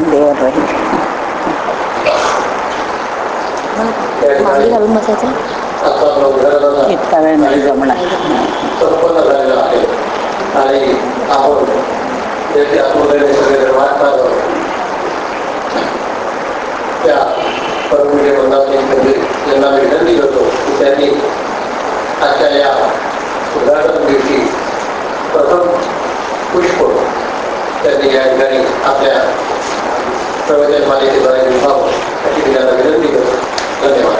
मांडीवर राहील मांडी घालून बसायचं इतका वेळ नाही जमणार आणि आपण सगळे वाट पाहतो त्या परमवीर बंधाचे यांना विनंती करतो की त्यांनी आजच्या या उद्घाटन दिवशी प्रथम पुष्प त्यांनी या ठिकाणी आपल्या प्रवचन मालिकेद्वारे विभाव अशी मी त्यांना विनंती करतो धन्यवाद जय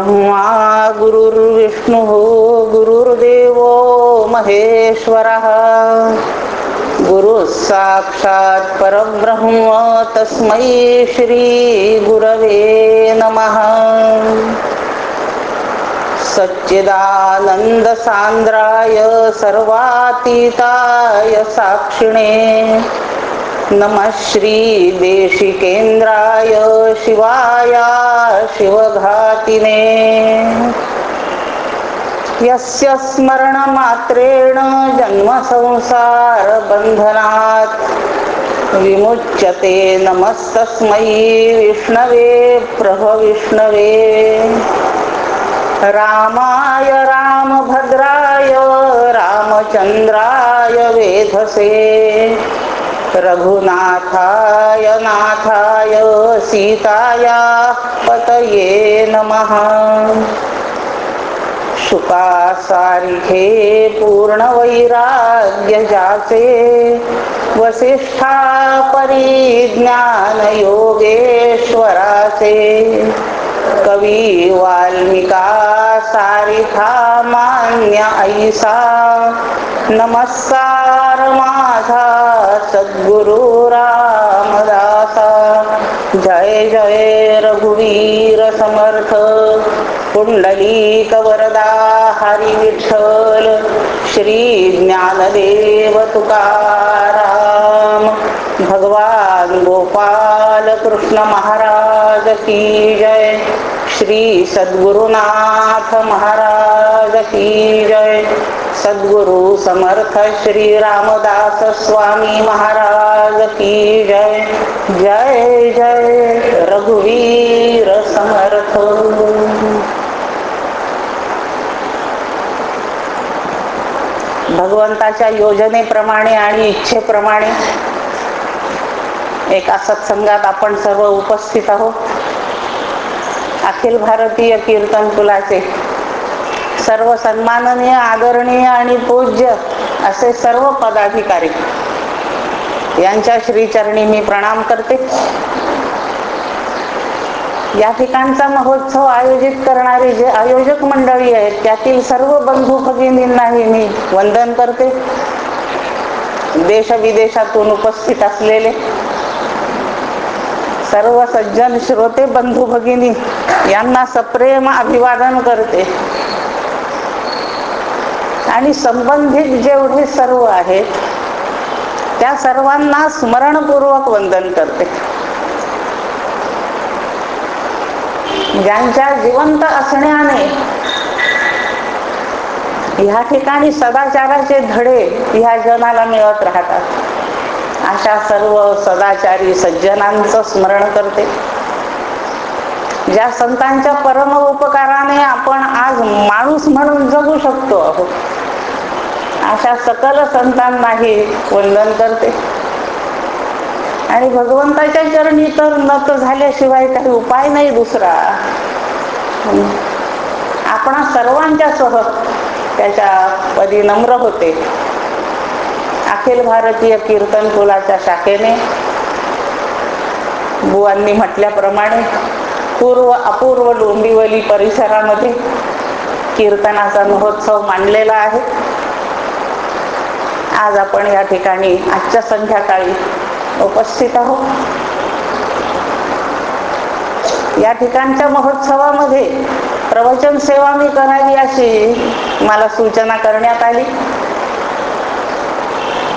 गुरुर्ब्रह्मा गुरुर्विष्णू गुरुर्देव महेश्वरः। गुरु साक्षात परब्रह्म तस्मै श्री गुरवे नमः। सच्चिदानंद सांद्राय सर्वातीताय साक्षिणे नमः श्री देशिकेंद्राय शिवाया शिवघातिने। यस्य स्मरणमात्रेण जन्मसंसारबन्धनात् विमुच्यते नमस्तस्मै विष्णवे प्रभविष्णवे। रामाय रामभद्राय रामचन्द्राय वेधसे। रघुनाथाय नाथाय सीताया पतये नमः। शुकासारिखे पूर्णवैराग्य जाचे वसिष्ठा परिज्ञान योगेश्वराचे। कवी वाल्मिका सारिखा मान्य ऐसा। नमस्कार माझा सद्गुरु रामदासा। जय जय रघुवीर समर्थ। पुंडलीक वरदा हरी विठ्ठल श्री ज्ञानदेव तुकारा भगवान गोपाल कृष्ण महाराज की जय। श्री सद्गुरुनाथ महाराज की जय। सद्गुरु समर्थ श्री रामदास स्वामी महाराज की जय। जय जय रघुवीर समर्थ। भगवंताच्या योजनेप्रमाणे आणि इच्छेप्रमाणे एका सत्संगात आपण सर्व उपस्थित आहोत. अखिल भारतीय कीर्तन कुलाचे सर्व सन्माननीय आदरणीय आणि पूज्य असे सर्व पदाधिकारी यांच्या श्रीचरणी मी प्रणाम करते. या ठिकाणचा महोत्सव आयोजित करणारे जे आयोजक मंडळी आहेत त्यातील सर्व बंधू भगिनींनाही मी वंदन करते. देश विदेशातून उपस्थित असलेले सर्व सज्जन श्रोते बंधू भगिनी यांना सप्रेम अभिवादन करते. आणि संबंधित जेवढे सर्व आहेत त्या सर्वांना स्मरणपूर्वक वंदन करते. ज्यांच्या जिवंत असण्याने ह्या ठिकाणी सदाचाराचे धडे ह्या जनाला मिळत राहतात. अशा सर्व सदाचारी सज्जनांचं स्मरण करते. ज्या संतांच्या परम उपकाराने आपण आज माणूस म्हणून जगू शकतो आहोत अशा सकल संतांनाही वंदन करते. आणि भगवंताच्या चरणी तर नत झाल्याशिवाय काही उपाय नाही दुसरा. आपणा सर्वांच्या सह त्याच्या पदी नम्र होते. अखिल भारतीय कीर्तन कुलाच्या शाखेने बुवांनी म्हटल्याप्रमाणे पूर्व अपूर्व डोंबिवली परिसरामध्ये कीर्तनाचा महोत्सव मांडलेला आहे. आज आपण या ठिकाणी आजच्या संध्याकाळी उपस्थित आहोत. या ठिकाणच्या महोत्सवामध्ये प्रवचन सेवा मी करावी अशी मला सूचना करण्यात आली.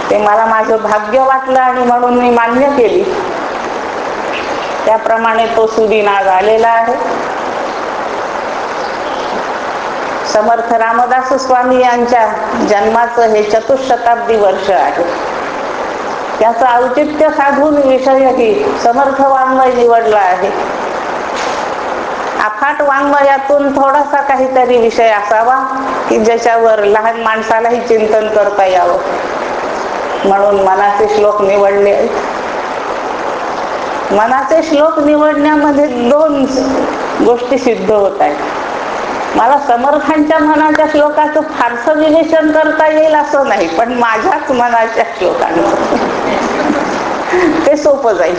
ते मला माझं भाग्य वाटलं आणि म्हणून मी मान्य केली. त्याप्रमाणे तो सुदिन आज आलेला आहे. समर्थ रामदास स्वामी यांच्या जन्माचं हे चतुशताब्दी वर्ष आहे. त्याचं औचित्य साधून विषयही समर्थ वाङ्मय निवडला आहे. अफाट वाङ्मयातून थोडासा काहीतरी विषय असावा की ज्याच्यावर लहान माणसालाही चिंतन करता यावं. म्हणून मनाचे श्लोक निवडले. आहेत मनाचे श्लोक निवडण्यामध्ये दोन गोष्टी सिद्ध होत आहेत. मला समर्थांच्या मनाच्या श्लोकाचं फारसं विवेचन करता येईल असं नाही पण माझ्याच मनाच्या श्लोकांचं. ते सोपं जाईल.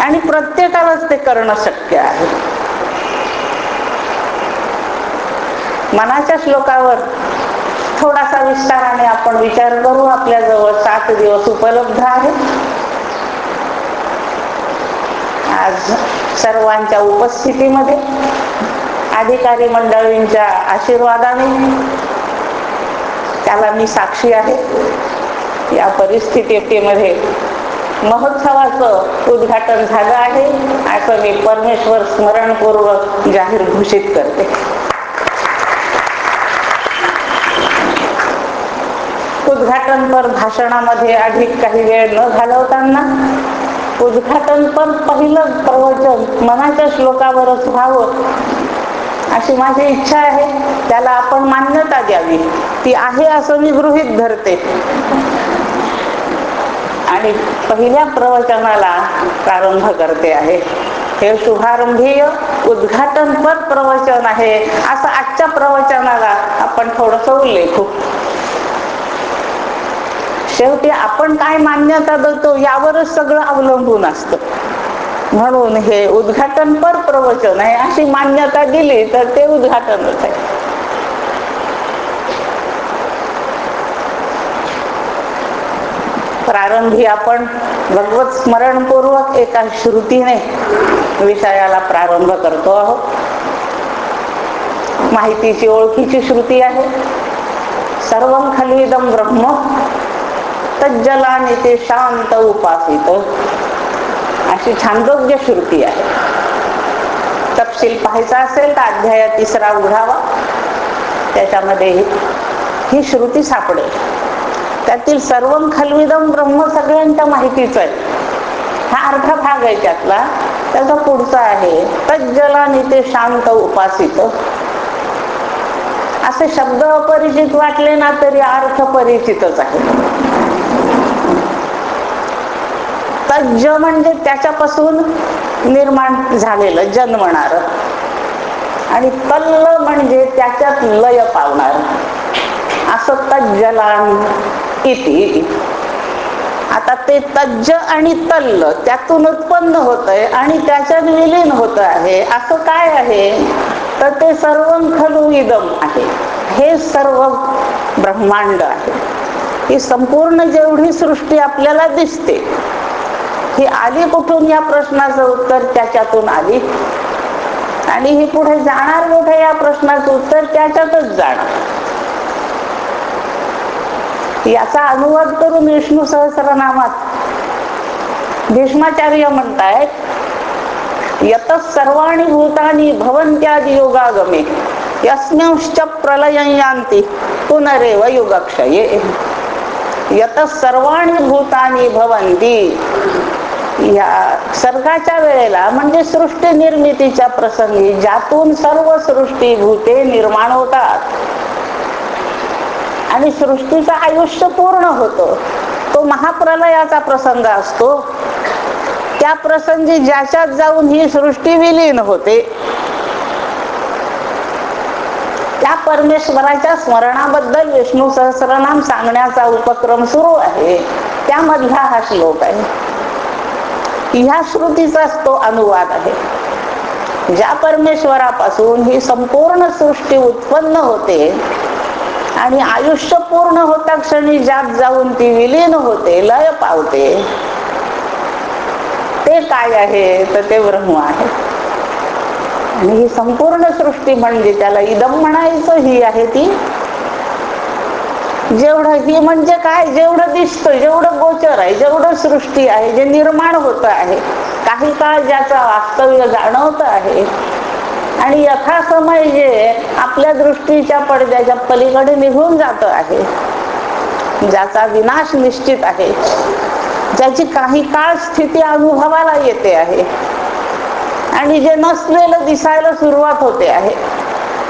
आणि प्रत्येकालाच ते करणं शक्य आहे. मनाच्या श्लोकावर थोडासा विस्ताराने आपण विचार करू. आपल्याजवळ सात दिवस उपलब्ध आहे आज सर्वांच्या उपस्थितीमध्ये अधिकारी मंडळींच्या आशीर्वादाने त्याला मी साक्षी आहे. या परिस्थितीमध्ये महोत्सवाचं उद्घाटन झालं आहे. असं मी परमेश्वर स्मरणपूर्वक जाहीर घोषित करते. उद्घाटनपर भाषणामध्ये अधिक काही वेळ न घालवताना उद्घाटनपर पहिलं प्रवचन मनाच्या श्लोकावरच व्हावं अशी माझी इच्छा आहे. त्याला आपण मान्यता द्यावी. ती आहे असं मी गृहित धरते. आणि पहिल्या प्रवचनाला प्रारंभ करते आहे. हे शुभारंभीय उद्घाटनपर प्रवचन आहे. असं आजच्या प्रवचनाला आपण थोडस उल्लेखू. शेवटी आपण काय मान्यता देतो यावरच सगळं अवलंबून असतं. म्हणून हे उद्घाटन पर प्रवचन आहे. अशी मान्यता दिली तर ते उद्घाटनच आहे. प्रारंभी आपण भगवत स्मरणपूर्वक एका श्रुतीने विषयाला प्रारंभ करतो आहोत. माहितीची ओळखीची श्रुती आहे. सर्व खलिदम ब्रह्म तज्जलाने ते शांत उपासित. अशी छानदोग्य श्रुती आहे. तपशील पाहायचा असेल तर अध्याय तिसरा उघडावा. त्याच्यामध्ये ही श्रुती सापडेल. त्यातील सर्व खलविदम ब्रह्म सगळ्यांच्या माहितीच आहे. हा अर्थ भाग आहे त्यातला. त्याचा पुढचा आहे तज्जलाने ते शांत उपासित. असे शब्द अपरिचित वाटले ना तरी अर्थ परिचितच आहे. तज्ज म्हणजे त्याच्यापासून निर्माण झालेलं जन्मणार आणि तल्ल म्हणजे त्याच्यात लय पावणार. असं तज्जलान इति. आता ते तज्ज आणि तल्ल त्यातून उत्पन्न होत आहे आणि त्याच्यात विलीन होत आहे. असं काय आहे? तर ते सर्व खलु इदम आहे. हे सर्व ब्रह्मांड आहे. ही संपूर्ण जेवढी सृष्टी आपल्याला दिसते ही आली कुठून या प्रश्नाचं उत्तर त्याच्यातून आली? आणि ही पुढे जाणार कुठे या प्रश्नाचं उत्तर त्याच्यातच जाणार. याचा अनुवाद करून विष्णू सहस्रनामात भीष्माचार्य म्हणतायत यत सर्वाणी भूतानी भवंत्यादी योगागमे यस्मिंश्च प्रलययांती पुनरेव युगक्षये। यत सर्वाणी भूतानी भवंती या सर्गाच्या वेळेला म्हणजे सृष्टी निर्मितीच्या प्रसंगी ज्यातून सर्व सृष्टी भूते निर्माण होतात. आणि सृष्टीचं आयुष्य पूर्ण होतं. तो महाप्रलयाचा प्रसंग असतो. त्या प्रसंगी ज्याच्यात जाऊन ही सृष्टी विलीन होते. त्या परमेश्वराच्या स्मरणाबद्दल विष्णू सहस्रनाम सांगण्याचा उपक्रम सुरू आहे. त्यामधला हा श्लोक आहे. ह्या श्रुतीचाच तो अनुवाद आहे. ज्या परमेश्वरापासून ही संपूर्ण सृष्टी उत्पन्न होते आणि आयुष्य पूर्ण होता क्षणी ज्यात जाऊन ती विलीन होते लय पावते. ते काय आहे? तर ते ब्रह्म आहे. आणि ही संपूर्ण सृष्टी म्हणजे त्याला इदम म्हणायचं ही आहे ती जेवढं हे म्हणजे काय जेवढं दिसतं जेवढं गोचर आहे जेवढं सृष्टी आहे जे निर्माण होत आहे काही काळ ज्याचा वास्तव्य जाणवत आहे. आणि यथासमय जे आपल्या दृष्टीच्या पडद्याच्या पलीकडे निघून जात आहे ज्याचा विनाश निश्चित आहे ज्याची काही काळ स्थिती अनुभवाला येते आहे. आणि जे नसलेलं दिसायला सुरुवात होते आहे.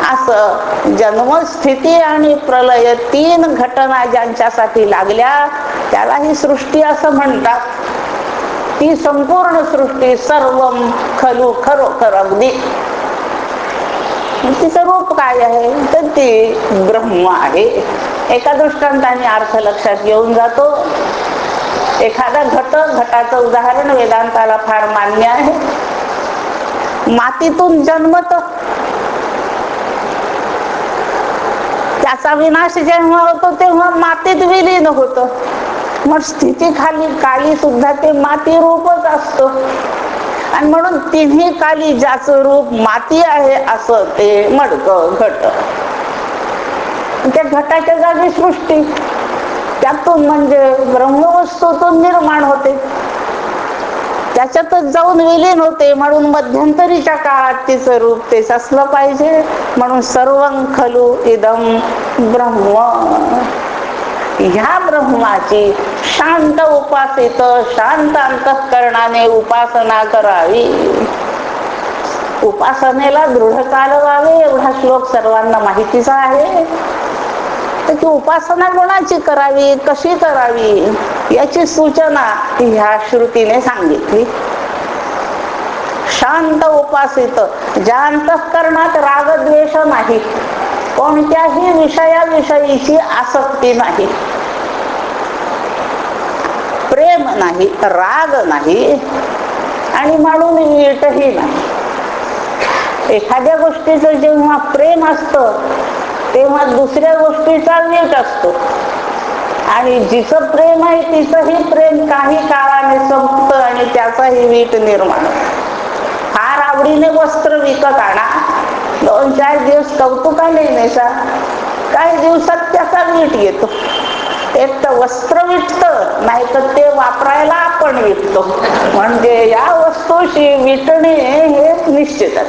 असं जन्मस्थिती आणि प्रलय तीन घटना ज्यांच्यासाठी लागल्या त्याला ही सृष्टी असं म्हणतात. ती संपूर्ण सृष्टी सर्व खलू खरोखर अगदी. तिचं रूप काय आहे? तर ती ब्रह्म आहे. एका दृष्टांताने अर्थ लक्षात घेऊन जातो. एखादा घट घटाचं उदाहरण वेदांताला फार मान्य आहे. मातीतून जन्मत त्याचा विनाश जेव्हा होतो तेव्हा मातीत विलीन होत. मग स्थिती खाली काली सुद्धा ते माती रूपच असतो. आणि म्हणून तिन्ही काली ज्याचं रूप माती आहे असं ते मडक घट. त्या घटाच्या जागी सृष्टी. त्यातून म्हणजे ब्रह्मवस्तूतून निर्माण होते. त्याच्यातच जाऊन विलीन होते. म्हणून मध्यंतरीच्या काळात तिचं रूप तेच असलं पाहिजे. म्हणून सर्व खलू इदम ब्रह्म. ह्या ब्रह्माची शांत उपासित शांत अंतःकरणाने उपासना करावी. उपासनेला दृढ चालवावे एवढा श्लोक सर्वांना माहितीचा आहे. तर ती उपासना कोणाची करावी? कशी करावी? याची सूचना ह्या श्रुतीने सांगितली. शांत उपासित ज्या अंतःकरणात रागद्वेष नाही. कोणत्याही विषयाविषयीची आसक्ती नाही. प्रेम नाही राग नाही आणि म्हणून वीटही नाही. एखाद्या गोष्टीचं जेव्हा प्रेम असतं तेव्हा दुसऱ्या गोष्टीचा वीट असतो. आणि जिचं प्रेम आहे तिचंही प्रेम काही काळाने संपत आणि त्याचाही वीट निर्माण. फार आवडीने वस्त्र विकत आणा. दोन चार दिवस कौतुकाने नेसा. काही दिवसात त्याचा वीट येतो. एक तर वस्त्र विटत नाही तर ते वापरायला आपण विटतो म्हणजे या वस्तूशी विटणे हे निश्चितच.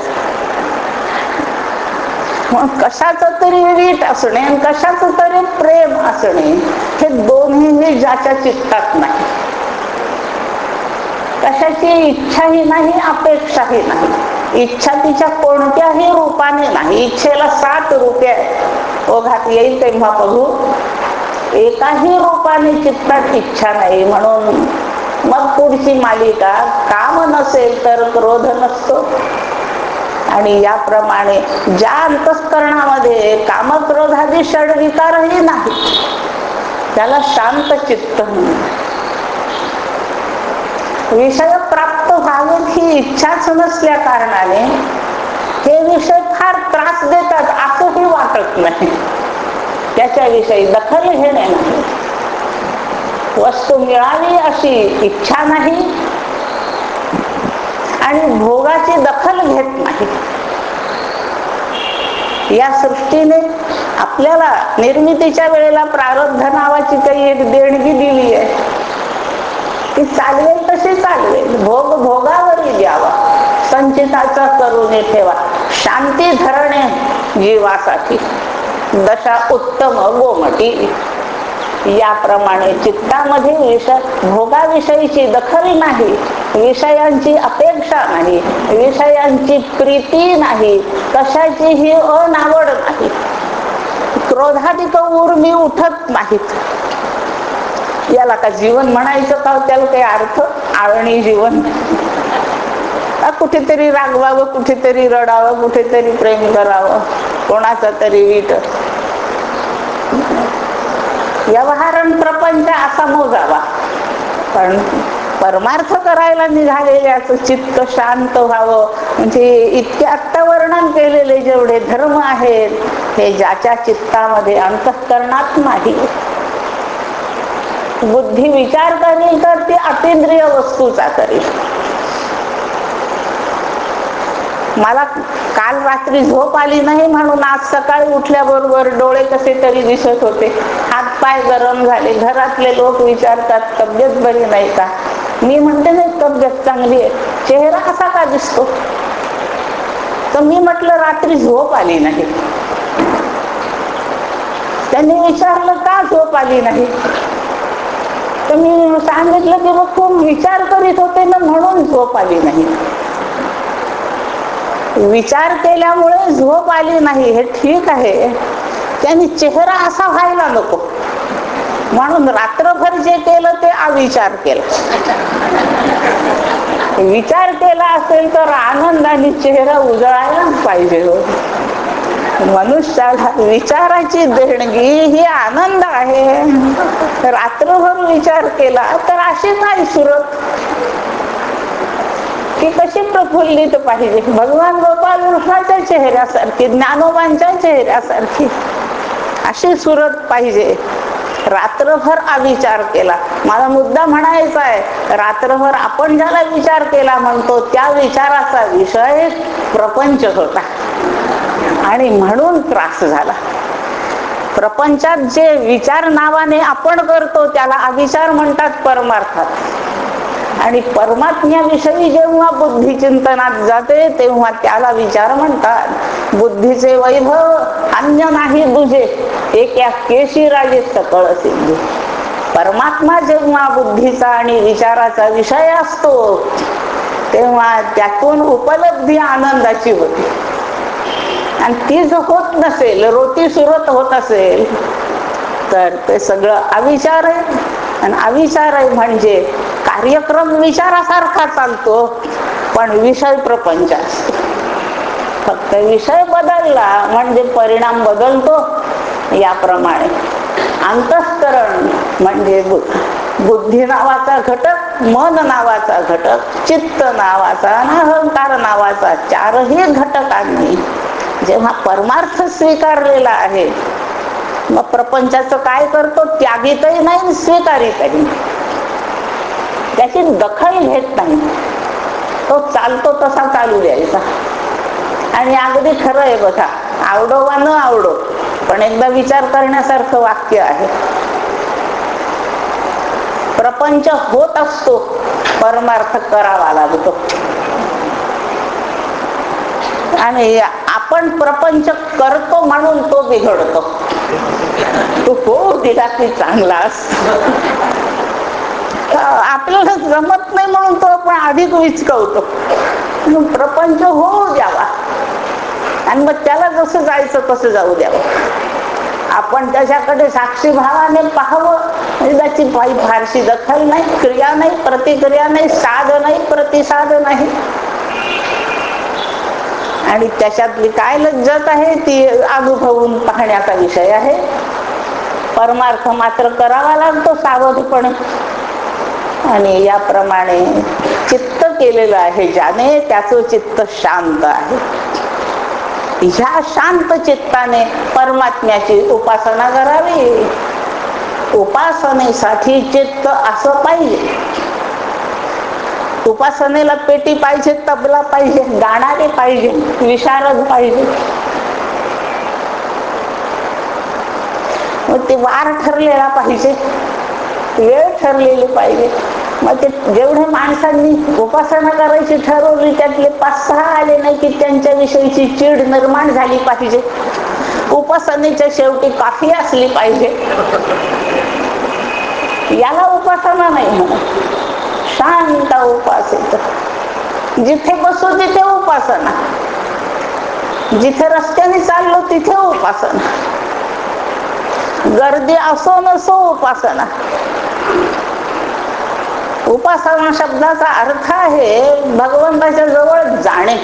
मग कशाच तरी वीट असणे आणि कशाच तरी प्रेम असणे हे दोन्ही ज्याच्या चित्तात नाही. कशाची इच्छाही नाही अपेक्षाही नाही. इच्छा तिच्या कोणत्याही रूपाने नाही. इच्छेला सात रूपे ओघात येईल तेव्हा बघू एकाही रूपाने चित्तात इच्छा नाही. म्हणून मग पुढची मालिका काम नसेल तर क्रोध नसतो. आणि याप्रमाणे ज्या अंतस्करणामध्ये कामक्रोधादी षडविकारही नाही त्याला शांत चित्त विषय प्राप्त व्हावेत ही इच्छाच नसल्या कारणाने हे विषय फार त्रास देतात असंही वाटत नाही. त्याच्याविषयी दखल घेणे नाही. वस्तू मिळावी अशी इच्छा नाही आणि भोगाची दखल घेत नाही. या सृष्टीने आपल्याला निर्मितीच्या वेळेला प्रारब्ध नावाची काही एक देणगी दिली आहे. ती चालवेल तशी चालवेल. भोग भोगावरी द्यावा. संचिताचा करून ठेवा. शांती धरणे जीवासाठी. दशा उत्तम गोमटी. याप्रमाणे चित्तामध्ये विषय भोगाविषयीची दखल नाही. विषयांची अपेक्षा नाही विषयांची प्रीती नाही कशाचीही अनावड नाही. क्रोधाधिक उर्मी उठत नाहीत. याला का जीवन म्हणायचं का? त्याला काही अर्थ? आळणी जीवन. कुठेतरी रागवावं कुठेतरी रडावं कुठेतरी प्रेम करावं. कोणाचा तरी वीट. व्यवहारण प्रपंच असा मोजावा. पण परमार्थ करायला निघालेल्याचं चित्त शांत व्हावं. म्हणजे इतके आत्ता वर्णन केलेले जेवढे धर्म आहेत हे ज्याच्या चित्तामध्ये अंतःकरणात नाही. बुद्धी विचार करील तर ती अतिंद्रिय वस्तूचा करील मला काल रात्री झोप आली नाही म्हणून आज सकाळी उठल्याबरोबर डोळे कसे तरी दिसत होते. हात पाय गरम झाले. घरातले लोक विचारतात तब्येत बरी नाही का? मी म्हणते नाही तब्येत चांगली आहे. चेहरा कसा का दिसतो? तर मी म्हटलं रात्री झोप आली नाही. त्यांनी विचारलं का झोप आली नाही? तर मी सांगितलं की मग खूप विचार करीत होते ना म्हणून झोप आली नाही. विचार केल्यामुळे झोप आली नाही हे ठीक आहे. त्यांनी चेहरा असा व्हायला नको. म्हणून रात्रभर जे केलं ते अविचार केला. विचार केला असेल तर आनंदाने चेहरा उजळायलाच पाहिजे हो. मनुष्याला विचाराची देणगी ही आनंद आहे. रात्रभर विचार केला तर अशी नाही सुरत? ती कशी प्रफुल्लित पाहिजे? भगवान गोपाल कृष्णाच्या चेहऱ्यासारखी ज्ञानोबांच्या चेहऱ्यासारखी अशी सुरत पाहिजे. रात्रभर अविचार केला. माझा मुद्दा म्हणायचा आहे रात्रभर आपण ज्याला विचार केला म्हणतो त्या विचाराचा विषय प्रपंच होता. आणि म्हणून त्रास झाला. प्रपंचात जे विचार नावाने आपण करतो त्याला अविचार म्हणतात परमार्थात. आणि परमात्म्याविषयी जेव्हा बुद्धी चिंतनात जाते तेव्हा त्याला विचार म्हणतात बुद्धीचे वैभव अन्य नाही दुजे एक या केशी राजे सकळ सिद्धी परमात्मा जेव्हा बुद्धीचा आणि विचाराचा विषय असतो तेव्हा त्यातून उपलब्धी आनंदाची होती. आणि ती जर होत नसेल रोटी सुरत होत असेल तर ते सगळं अविचार आहे. आणि अविचार आहे म्हणजे कार्यक्रम विचारासारखा चालतो पण विषय प्रपंच असतो. फक्त विषय बदलला म्हणजे परिणाम बदलतो याप्रमाणे. अंतस्करण म्हणजे बुद्धी नावाचा घटक मन नावाचा घटक चित्त नावाचा आणि अहंकार नावाचा चारही घटकांनी जेव्हा परमार्थ स्वीकारलेला आहे मग प्रपंचाचं काय करतो? त्यागीतही नाही स्वीकारितही त्याची दखल घेत नाही. तो चालतो तसा चालू द्यायचा. आणि अगदी खरं आहे बघा आवडो वा न आवडो पण एकदा विचार करण्यासारखं वाक्य आहे. प्रपंच होत असतो परमार्थ करावा लागतो. आणि आपण प्रपंच करतो म्हणून तो बिघडतो. तो हो दिला की चांगला आपल्याला जमत नाही म्हणून तो आपण अधिक विचकवतो. प्रपंच होऊ द्यावा. आणि मग त्याला जसं जायचं तसं जाऊ द्यावं. आपण त्याच्याकडे साक्षी भावाने पाहावं. म्हणजे त्याची काही फारशी दखल नाही क्रिया नाही प्रतिक्रिया नाही साध नाही प्रतिसाद नाही. आणि त्याच्यातली काय लज्जत आहे ती अनुभवून पाहण्याचा विषय आहे. परमार्थ मात्र करावा लागतो सावधपणे. आणि याप्रमाणे चित्त केलेलं आहे ज्याने त्याचं चित्त शांत आहे. ह्या शांत चित्ताने परमात्म्याची उपासना करावी. उपासनेसाठी चित्त असं पाहिजे. उपासनेला पेटी पाहिजे तबला पाहिजे गाणारे पाहिजे विशारद पाहिजे. मग ते वार ठरलेला पाहिजे वेळ ठरलेली पाहिजे. मग ते जेवढे माणसांनी उपासना करायची ठरवली त्यातले पाच सहा आले नाही की त्यांच्या विषयीची चीड निर्माण झाली पाहिजे. उपासनेच्या शेवटी काफी असली पाहिजे. याला उपासना नाही म्हणत. शांत उपास जिथे बसू तिथे उपासना. जिथे रस्त्याने चाललो तिथे उपासना. गर्दी असो नसो उपासना. उपासना शब्दाचा अर्थ आहे भगवंताच्या जवळ जाणे.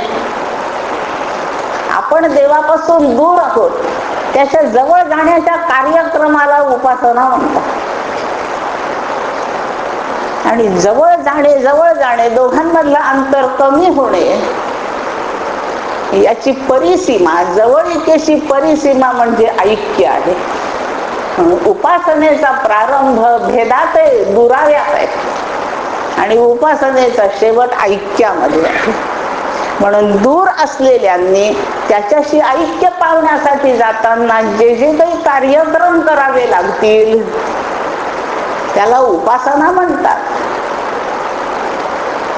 आपण देवापासून दूर आहोत. त्याच्याजवळ जाण्याच्या कार्यक्रमाला उपासना म्हणतात. आणि जवळ जाणे जवळ जाणे दोघांमधलं अंतर कमी होणे याची परिसीमा जवळिकेची परिसीमा म्हणजे ऐक्य आहे. उपासनेचा प्रारंभ भेदात आहे दुराव्यात आहे. आणि उपासनेचा शेवट ऐक्यामध्ये. आहे म्हणून दूर असलेल्यांनी त्याच्याशी ऐक्य पावण्यासाठी जाताना जे जे काही कार्यक्रम करावे लागतील त्याला उपासना म्हणतात.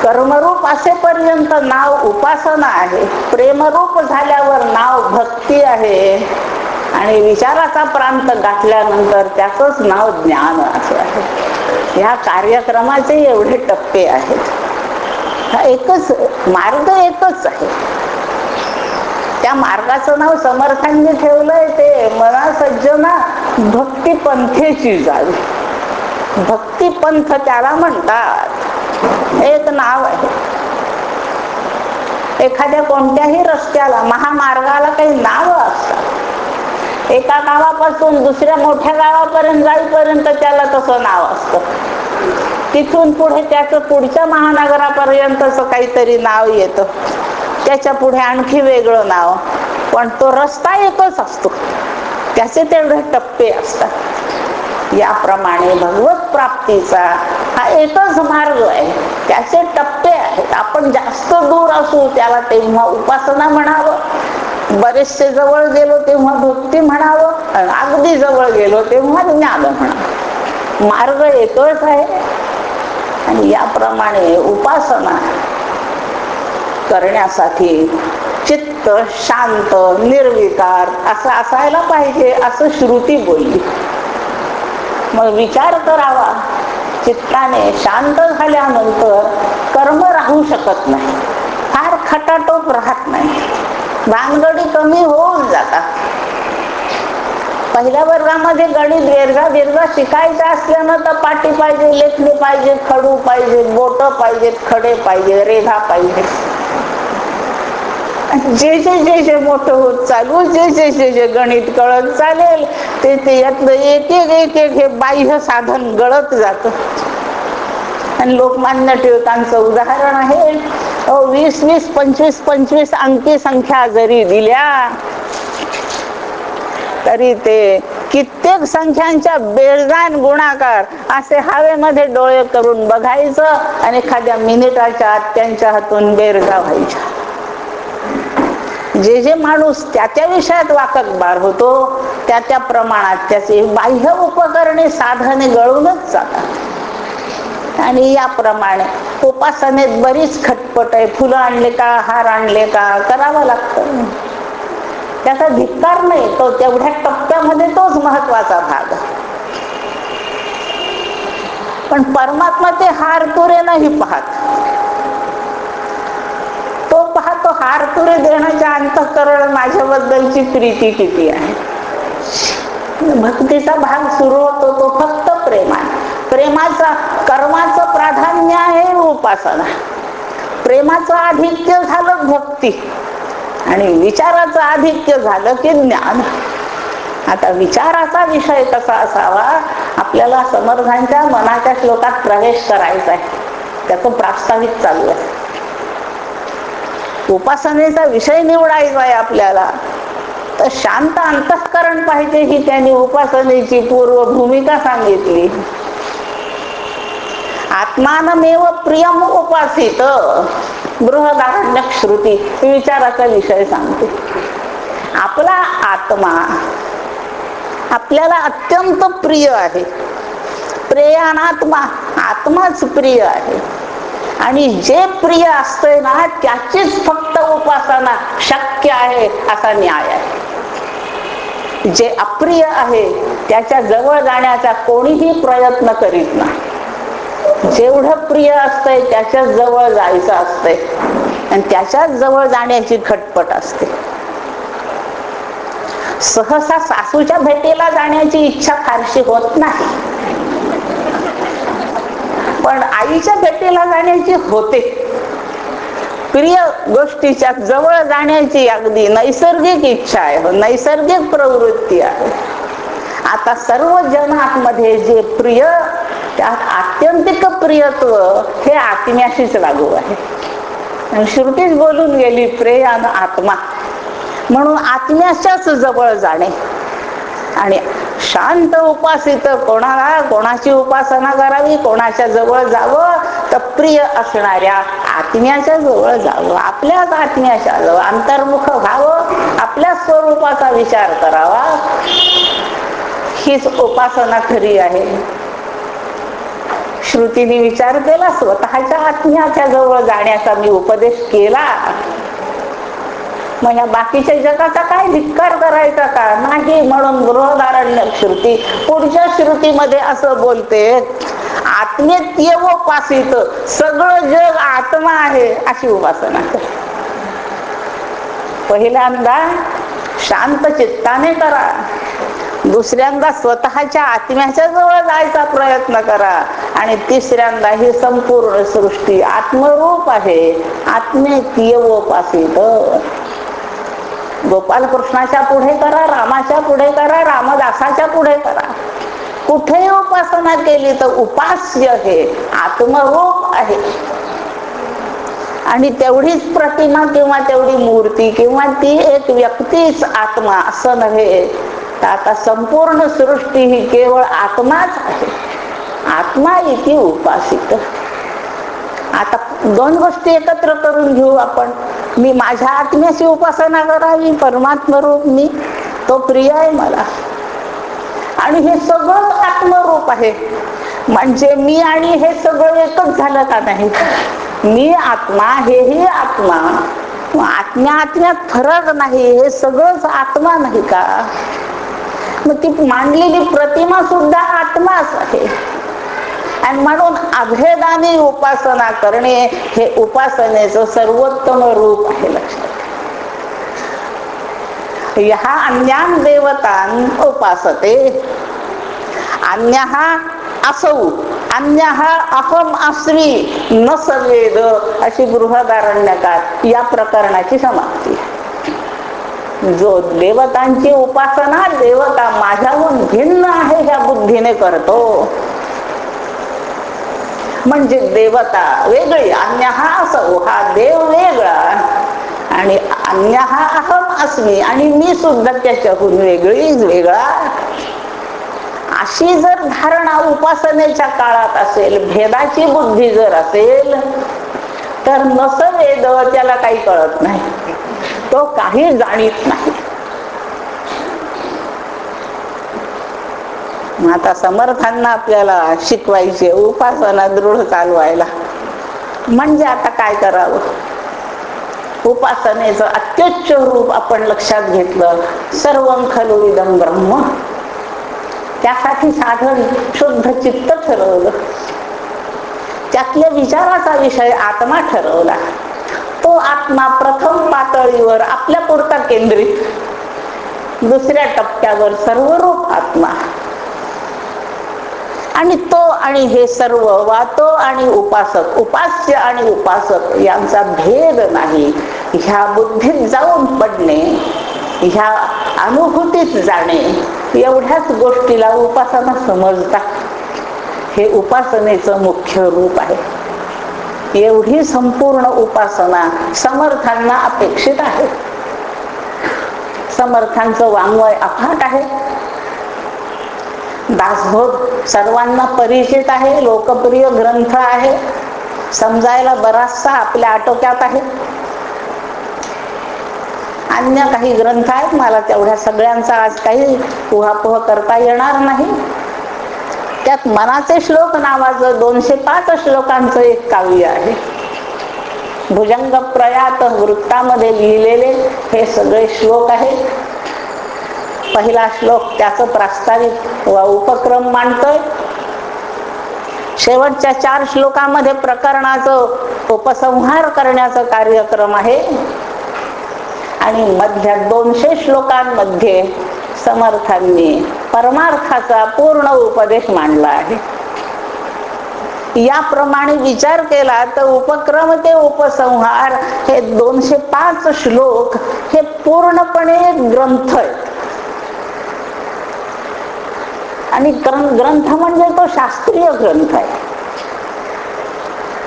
कर्मरूप असेपर्यंत नाव उपासना आहे. प्रेमरूप झाल्यावर नाव भक्ती आहे. आणि विचाराचा प्रांत गाठल्यानंतर त्याचंच नाव ज्ञान असे आहे. ह्या कार्यक्रमाचे एवढे टप्पे आहेत. हा एकच मार्ग एकच आहे. त्या मार्गाचं नाव समर्थांनी ठेवलंय ते मना सज्जना भक्तीपंथेची जावी. भक्तीपंथ त्याला म्हणतात. एक नाव आहे. एखाद्या कोणत्याही रस्त्याला महामार्गाला काही नाव असतात. एका गावापासून दुसऱ्या मोठ्या गावापर्यंत जाईपर्यंत त्याला तसं नाव असतं. तिथून पुढे त्याचं पुढच्या महानगरापर्यंतचं काहीतरी नाव येतं. त्याच्या पुढे आणखी वेगळं नाव. पण तो रस्ता एकच असतो. त्याचे तेवढे टप्पे असतात. याप्रमाणे भगवत प्राप्तीचा हा एकच मार्ग आहे. त्याचे टप्पे आहेत. आपण जास्त दूर असू त्याला तेव्हा उपासना म्हणावं. बरेचसे जवळ गेलो तेव्हा भक्ती म्हणावं आणि अगदी जवळ गेलो तेव्हा ज्ञान म्हणावं. मार्ग एकच आहे. आणि याप्रमाणे उपासना करण्यासाठी चित्त शांत निर्विकार असं असायला पाहिजे असं श्रुती बोलली. मग विचार करावा. चित्ताने शांत झाल्यानंतर कर्म राहू शकत नाही. फार खटाटोप राहत नाही. भानगडी कमी होऊन जातात. पहिल्या वर्गामध्ये गणित दीर्घा दीर्घा शिकायचं असल्यानं तर पाठी पाहिजे लेखणी पाहिजे खडू पाहिजे बोट पाहिजे खडे पाहिजे रेघा पाहिजे. जे जे जे जे मोठं होत चालू जे जे जे जे गणित कळत चालेल ते ते यातलं एक एक एक एक हे बाह्य साधन गळत जात. आणि लोकमान्य टिळकांचं उदाहरण आहे वीस वीस पंचवीस पंचवीस अंकी संख्या जरी दिल्या तरी ते कित्येक संख्यांच्या बेळगान गुणाकार असे हवेमध्ये डोळे करून बघायचं आणि एखाद्या मिनिटाच्या आत त्यांच्या हातून बेरगा व्हायच्या जे जे माणूस त्या त्या विषयात वाकतबार होतो त्या त्या प्रमाणात त्याचे बाह्य उपकरणे साधने गळूनच जातात. आणि याप्रमाणे उपासनेत बरीच खटपट आहे. फुलं आणले का हार आणले का करावं लागतं. त्याचा धिक्कार नाही तो तेवढ्या टप्प्यामध्ये तोच महत्त्वाचा भाग पण परमात्मा ते हार तुरे नाही पाहत. तो पाहतो हार तुरे देण्याच्या अंतकरण माझ्याबद्दलची प्रीती किती आहे. भक्तीचा भाग सुरू होतो तो फक्त प्रेमाने. प्रेमाचा कर्माचं प्राधान्य आहे उपासना प्रेमाचं आधिक्य झालं भक्ती. आणि विचाराचं आधिक्य झालं की ज्ञान. आता विचाराचा विषय कसा असावा? आपल्याला समर्थांच्या मनाच्या श्लोकात प्रवेश करायचा आहे. त्याचं प्रास्ताविक चालू आहे. उपासनेचा विषय निवडायचा आहे आपल्याला. तर शांत अंतःकरण पाहिजे ही त्यांनी उपासनेची पूर्व भूमिका सांगितली. आत्मानमेव प्रियम उपासित. बृहदारण्य श्रुती. विचाराचा विषय सांगते. आपला आत्मा आपल्याला अत्यंत प्रिय आहे. प्रेयानात्मा आत्माच प्रिय आहे. आणि जे प्रिय असतंय ना त्याचीच फक्त उपासना शक्य आहे असा न्याय आहे. जे अप्रिय आहे त्याच्याजवळ जाण्याचा कोणीही प्रयत्न करीत नाही. जेवढं प्रिय असतंय त्याच्याजवळ जायचं असतंय. आणि त्याच्याच जवळ जाण्याची खटपट असते. सहसा सासूच्या भेटीला जाण्याची इच्छा फारशी होत नाही. पण आईच्या भेटीला जाण्याची होते. प्रिय गोष्टीच्या जवळ जाण्याची अगदी नैसर्गिक इच्छा आहे हो, नैसर्गिक प्रवृत्ती आहे. आता सर्व जनामध्ये जे प्रिय त्यात आत्यंतिक प्रियत्व हे आत्म्याशीच लागू आहे. आणि श्रुतीच बोलून गेली प्रेयान आत्मा. म्हणून आत्म्याच्याच जवळ जाणे. आणि शांत उपासित कोणाला कोणाची उपासना करावी कोणाच्या जवळ जावं तर प्रिय असणाऱ्या आत्म्याच्या जवळ जावं. आपल्याच आत्म्याच्या जवळ अंतर्मुख व्हावं आपल्या स्वरूपाचा विचार करावा. हीच उपासना खरी आहे. श्रुतीने विचार केला स्वतःच्या आत्म्याच्या जवळ जाण्याचा मी उपदेश केला. मग या बाकीच्या जगाचा काय धिक्कार करायचा का? नाही म्हणून गृहधारण्य श्रुती पुढच्या श्रुतीमध्ये असं बोलते आत्मेत उपासित सगळं जग आत्मा आहे अशी उपासना कर. पहिल्यांदा शांत चित्ताने करा. दुसऱ्यांदा स्वतःच्या आत्म्याच्या जवळ जायचा प्रयत्न करा. आणि तिसऱ्यांदा ही संपूर्ण सृष्टी आत्मरूप आहे. आत्मेत उपासित गोपाल कृष्णाच्या पुढे करा रामाच्या पुढे करा रामदासाच्या पुढे करा. कुठे उपासना केली तर उपास्य हे आत्मरूप आहे. आणि तेवढीच प्रतिमा किंवा तेवढी मूर्ती किंवा ती एक व्यक्तीच आत्मा असं नव्हे. तर आता संपूर्ण सृष्टी ही केवळ आत्माच आहे. आत्मा इथे उपासित. आता दोन गोष्टी एकत्र करून घेऊ आपण. मी माझ्या आत्म्याची उपासना करावी परमात्म रूप मी तो प्रिय आहे मला. आणि हे सगळं आत्मरूप आहे. म्हणजे मी आणि हे सगळं एकच झालं का नाही? मी आत्मा हेही आत्मा. आत्म्या आत्म्यात फरक नाही हे सगळंच आत्मा नाही का? मग ती मांडलेली प्रतिमा सुद्धा आत्माच आहे. आणि म्हणून अभेदाने उपासना करणे हे उपासनेचं सर्वोत्तम रूप आहे लक्षात. ह्या अन्यान देवतान उपासते. अन्य हा असौ अन्य हा अहम अस्मी न सवेद अशी गृहदारण्यकात या प्रकरणाची समाप्ती. जो देवतांची उपासना देवता माझ्याहून भिन्न आहे ह्या बुद्धीने करतो. म्हणजे देवता वेगळी अन्य हा असो हा देव वेगळा आणि अन्य हा अहम अस्मी आणि मी सुद्धा त्याच्याहून वेगळीच वेगळा. अशी जर धारणा उपासनेच्या काळात असेल भेदाची बुद्धी जर असेल तर नस वेद त्याला काही कळत नाही. तो काही जाणीत नाही. आता समर्थांना आपल्याला शिकवायचे उपासना दृढ चालवायला. म्हणजे आता काय करावं? उपासनेचं अत्युच्च रूप आपण लक्षात घेतलं. सर्व खलु इदम ब्रह्म. त्यासाठी साधन शुद्ध चित्त ठरवलं. त्यातल्या विचाराचा विषय आत्मा ठरवला. तो आत्मा प्रथम पातळीवर आपल्या पुरता केंद्रित. दुसऱ्या टप्प्यावर सर्वरूप आत्मा. आणि तो आणि हे सर्व वा तो आणि उपासक उपास्य आणि उपासक यांचा भेद नाही. ह्या बुद्धीत जाऊन पडणे ह्या अनुभूतीत जाणे एवढ्याच गोष्टीला उपासना समजतात हे उपासनेचं मुख्य रूप आहे. एवढी संपूर्ण उपासना समर्थांना अपेक्षित आहे. समर्थांचं वाङ्मय अफाट आहे. दासबोध सर्वांना परिचित आहे लोकप्रिय ग्रंथ आहे. समजायला बराचसा आपल्या आटोक्यात आहे. अन्य काही ग्रंथ आहेत मला तेवढ्या सगळ्यांचा आज काही उहापोह करता येणार नाही. त्यात मनाचे श्लोक नावाचं दोनशे पाच श्लोकांचं एक काव्य आहे. भुजंग प्रयात वृत्तामध्ये लिहिलेले हे सगळे श्लोक आहेत. पहिला श्लोक त्याचं प्रास्ताविक वा उपक्रम मांडतोय. शेवटच्या चार श्लोकामध्ये प्रकरणाचं उपसंहार करण्याचं कार्यक्रम आहे. आणि मधल्या दोनशे श्लोकांमध्ये समर्थांनी परमार्थाचा पूर्ण उपदेश मांडला आहे. याप्रमाणे विचार केला तर उपक्रम ते उपसंहार हे दोनशे पाच श्लोक हे पूर्णपणे ग्रंथ आहेत. आणि ग्रंथ म्हणजे तो शास्त्रीय ग्रंथ आहे.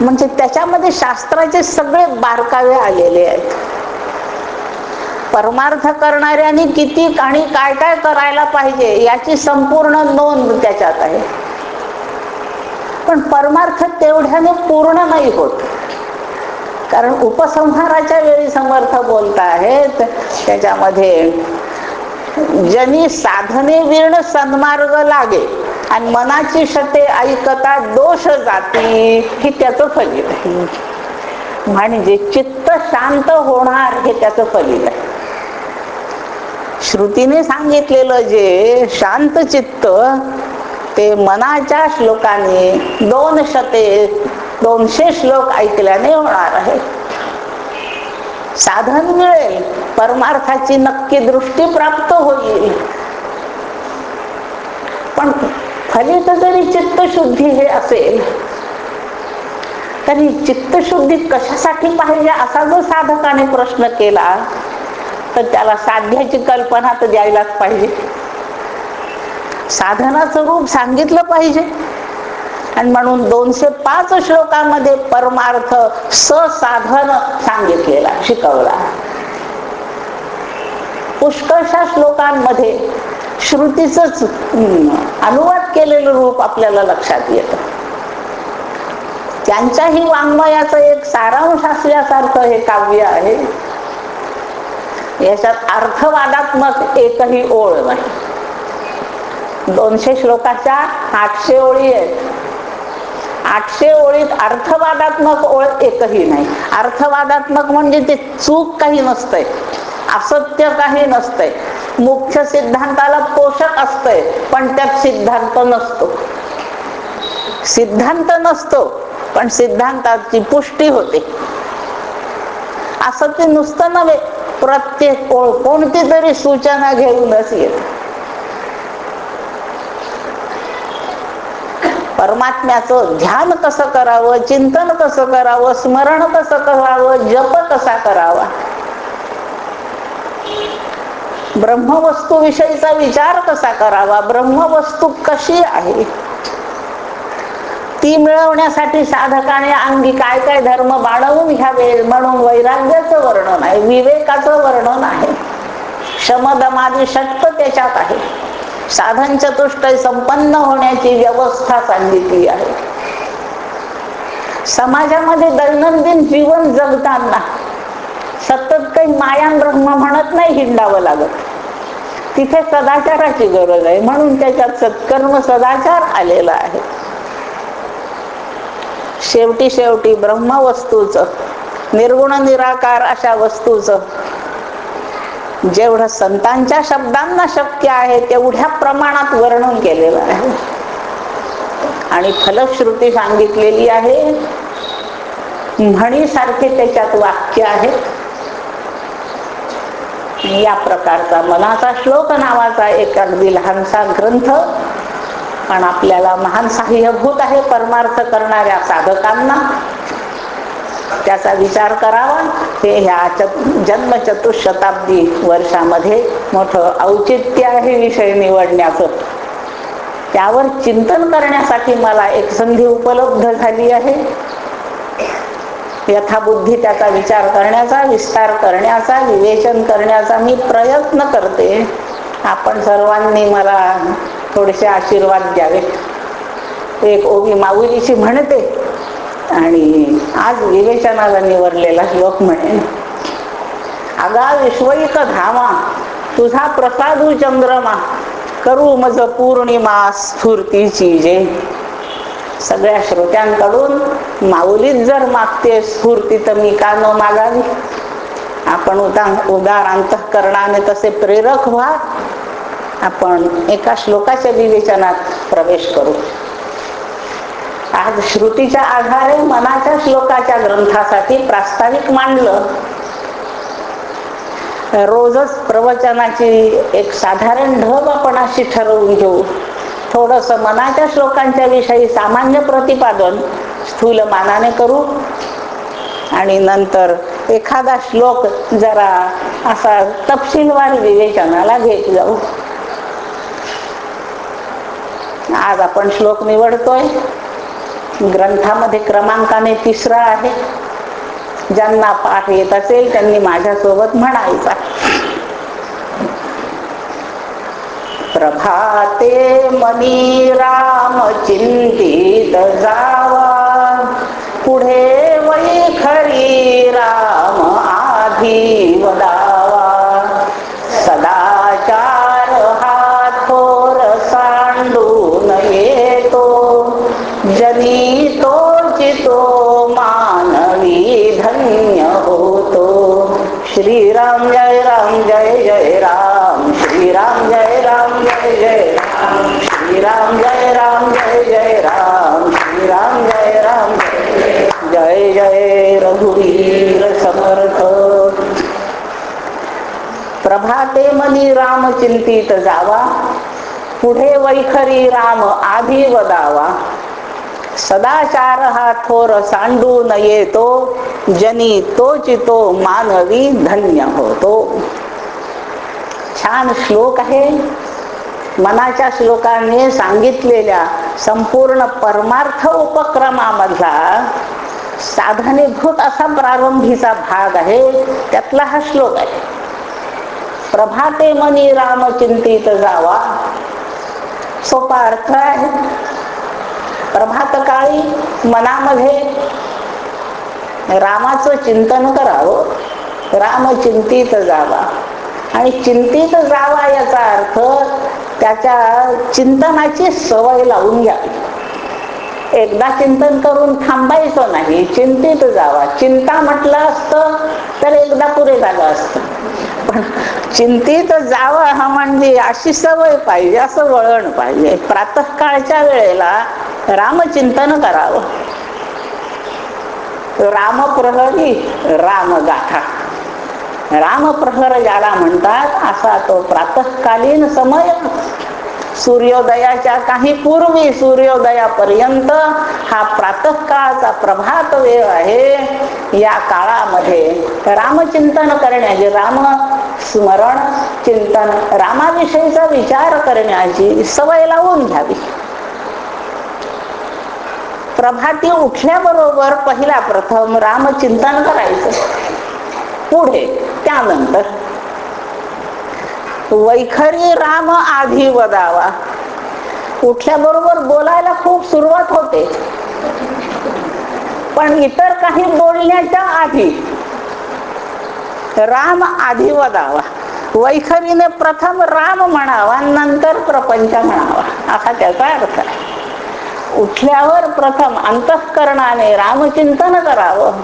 म्हणजे त्याच्यामध्ये शास्त्राचे सगळे बारकावे आलेले आहेत. परमार्थ करणाऱ्यांनी किती आणि काय काय करायला पाहिजे याची संपूर्ण नोंद त्याच्यात आहे. पण परमार्थ तेवढ्याने पूर्ण नाही होत. कारण उपसंहाराच्या वेळी समर्थ बोलत आहेत त्याच्यामध्ये जनी साधने विर्ण सन्मार्ग लागे आणि मनाची शते ऐकता दोष जाती हे त्याचं फलित आहे. म्हणजे चित्त शांत होणार हे त्याचं फलित आहे. श्रुतीने सांगितलेलं जे शांत चित्त ते मनाच्या श्लोकाने दोन शते दोनशे श्लोक ऐकल्याने होणार आहे. साधन मिळेल परमार्थाची नक्की दृष्टी प्राप्त होईल. पण फलित जरी चित्तशुद्धी हे असेल तरी चित्तशुद्धी कशासाठी पाहिजे असा जो साधकाने प्रश्न केला तर त्याला साध्याची कल्पना तर द्यायलाच पाहिजे. साधनाचं रूप सांगितलं पाहिजे. आणि म्हणून दोनशे पाच श्लोकामध्ये परमार्थ ससाधन सांगितलेला शिकवला. पुष्कळशा श्लोकांमध्ये श्रुतीच अनुवाद केलेलं रूप आपल्याला लक्षात येत. त्यांच्याही वाङ्मयाचं एक सारांश असल्यासारखं हे काव्य आहे. याच्यात अर्थवादात्मक एकही ओळ नाही. दोनशे श्लोकाच्या आठशे ओळी आहेत. आठशे ओळीत अर्थवादात्मक ओळ एकही नाही. अर्थवादात्मक म्हणजे ते चूक काही नसतंय असत्य काही नसतंय. मुख्य सिद्धांताला पोषक असतंय पण त्यात सिद्धांत नसतो. सिद्धांत नसतो पण सिद्धांताची पुष्टी होते. असं ते नुसतं नव्हे. प्रत्येक ओळ कोणती तरी सूचना घेऊनच येत. परमात्म्याचं ध्यान कसं करावं चिंतन कसं करावं स्मरण कसं करावं जप कसा करावा? ब्रह्मवस्तू विषयीचा विचार कसा करावा? ब्रह्मवस्तू कशी आहे? ती मिळवण्यासाठी साधकाने अंगी काय काय धर्म बाळवून घ्यावे म्हणून वैराग्याचं वर्णन आहे विवेकाचं वर्णन आहे. शमदमादी शक्त त्याच्यात आहे. साधन चतुष्टय संपन्न होण्याची व्यवस्था सांगितली आहे. समाजामध्ये दैनंदिन जीवन जगताना सतत काही माया ब्रह्म म्हणत नाही हिंडावं लागत. तिथे सदाचाराची गरज आहे म्हणून त्याच्यात सत्कर्म सदाचार आलेला आहे. शेवटी शेवटी ब्रह्मवस्तूच निर्गुण निराकार अशा वस्तूच. जेवढं संतांच्या शब्दांना शक्य आहे तेवढ्या प्रमाणात वर्णन केलेलं आहे. आणि फलश्रुती सांगितलेली आहे म्हणीसारखे त्याच्यात वाक्य आहेत. या प्रकारचा मनाचा श्लोक नावाचा एक अगदी लहानसा ग्रंथ पण आपल्याला महान सहाय्यभूत आहे परमार्थ करणाऱ्या साधकांना. त्याचा विचार करावा. हे ह्या जन्म चतुशताब्दी वर्षामध्ये मोठं औचित्य आहे विषय निवडण्याचं. त्यावर चिंतन करण्यासाठी मला एक संधी उपलब्ध झाली आहे. यथाबुद्धी त्याचा विचार करण्याचा विस्तार करण्याचा विवेचन करण्याचा मी प्रयत्न करते. आपण सर्वांनी मला थोडेसे आशीर्वाद द्यावे एक ओवी माऊलीची म्हणते आणि आज विवेचनाला निवडलेला श्लोक म्हणेन अगा विश्वैक धामा तुझा प्रसादू चंद्रमा करू मज पौर्णिमा स्फूर्तीची जे. सगळ्या श्रोत्यांकडून माऊलीच जर मागते स्फूर्ती तर मी का न मागावी? आपण उदा उदार अंतःकरणाने तसे प्रेरक व्हा. आपण एका श्लोकाच्या विवेचनात प्रवेश करू. आज श्रुतीच्या आधारे मनाच्या श्लोकाच्या ग्रंथासाठी प्रास्ताविक मांडलं. रोजच प्रवचनाची एक साधारण ढब आपण अशी ठरवून घेऊ. थोडस मनाच्या श्लोकांच्या विषयी सामान्य प्रतिपादन स्थूल मानाने करू. आणि नंतर एखादा श्लोक जरा असा तपशीलवार विवेचनाला घेत जाऊ. आज आपण श्लोक निवडतोय. ग्रंथामध्ये क्रमांकाने तिसरा आहे. ज्यांना पाठ येत असेल त्यांनी माझ्यासोबत म्हणायचा प्रभाते मनी राम चिंतित जावा. पुढे वैखरी राम आधी वदा. जय रघुवीर समर्थ. प्रभाते मनी राम चिंतित जावा. पुढे वैखरी राम आधी वदावा. सदाचार हा थोर सांडू न येतो. जनी तो चितो मानवी धन्य होतो. छान श्लोक आहे. मनाच्या श्लोकाने सांगितलेल्या संपूर्ण परमार्थ उपक्रमामधला साधनेभूत असा प्रारंभीचा भाग आहे त्यातला हा श्लोक आहे. प्रभाते मनी राम चिंतित जावा. सोपा अर्थ आहे. प्रभात काळी मनामध्ये रामाचं चिंतन करावं राम चिंतित जावा. आणि चिंतित जावा याचा अर्थ त्याच्या चिंतनाची सवय लावून घ्यावी. एकदा चिंतन करून थांबायचं नाही चिंतित जावा. चिंता म्हटलं असतं तर एकदा पुरे झालं असतं. पण चिंतित जावं हा म्हणजे अशी सवय पाहिजे असं वळण पाहिजे. प्रातःकाळच्या वेळेला रामचिंतन करावं. रामप्रहरी रामगाथा. रामप्रहर ज्याला म्हणतात असा तो प्रातःकालीन समय सूर्योदयाच्या काही पूर्वी सूर्योदयापर्यंत हा प्रातःकाळचा प्रभात वेळ आहे. या काळामध्ये रामचिंतन करण्याचे राम स्मरण चिंतन रामाविषयीचा विचार करण्याची सवय लावून घ्यावी. प्रभाती उठल्याबरोबर पहिला प्रथम रामचिंतन करायचं. पुढे त्यानंतर वैखरी राम आधी वदावा. उठल्याबरोबर बोलायला खूप सुरुवात होते. पण इतर काही बोलण्याच्या आधी राम आधी वदावा. वैखरीने प्रथम राम म्हणावा नंतर प्रपंच म्हणावा. असा त्याचा अर्थ आहे. उठल्यावर प्रथम अंतःकरणाने रामचिंतन करावं.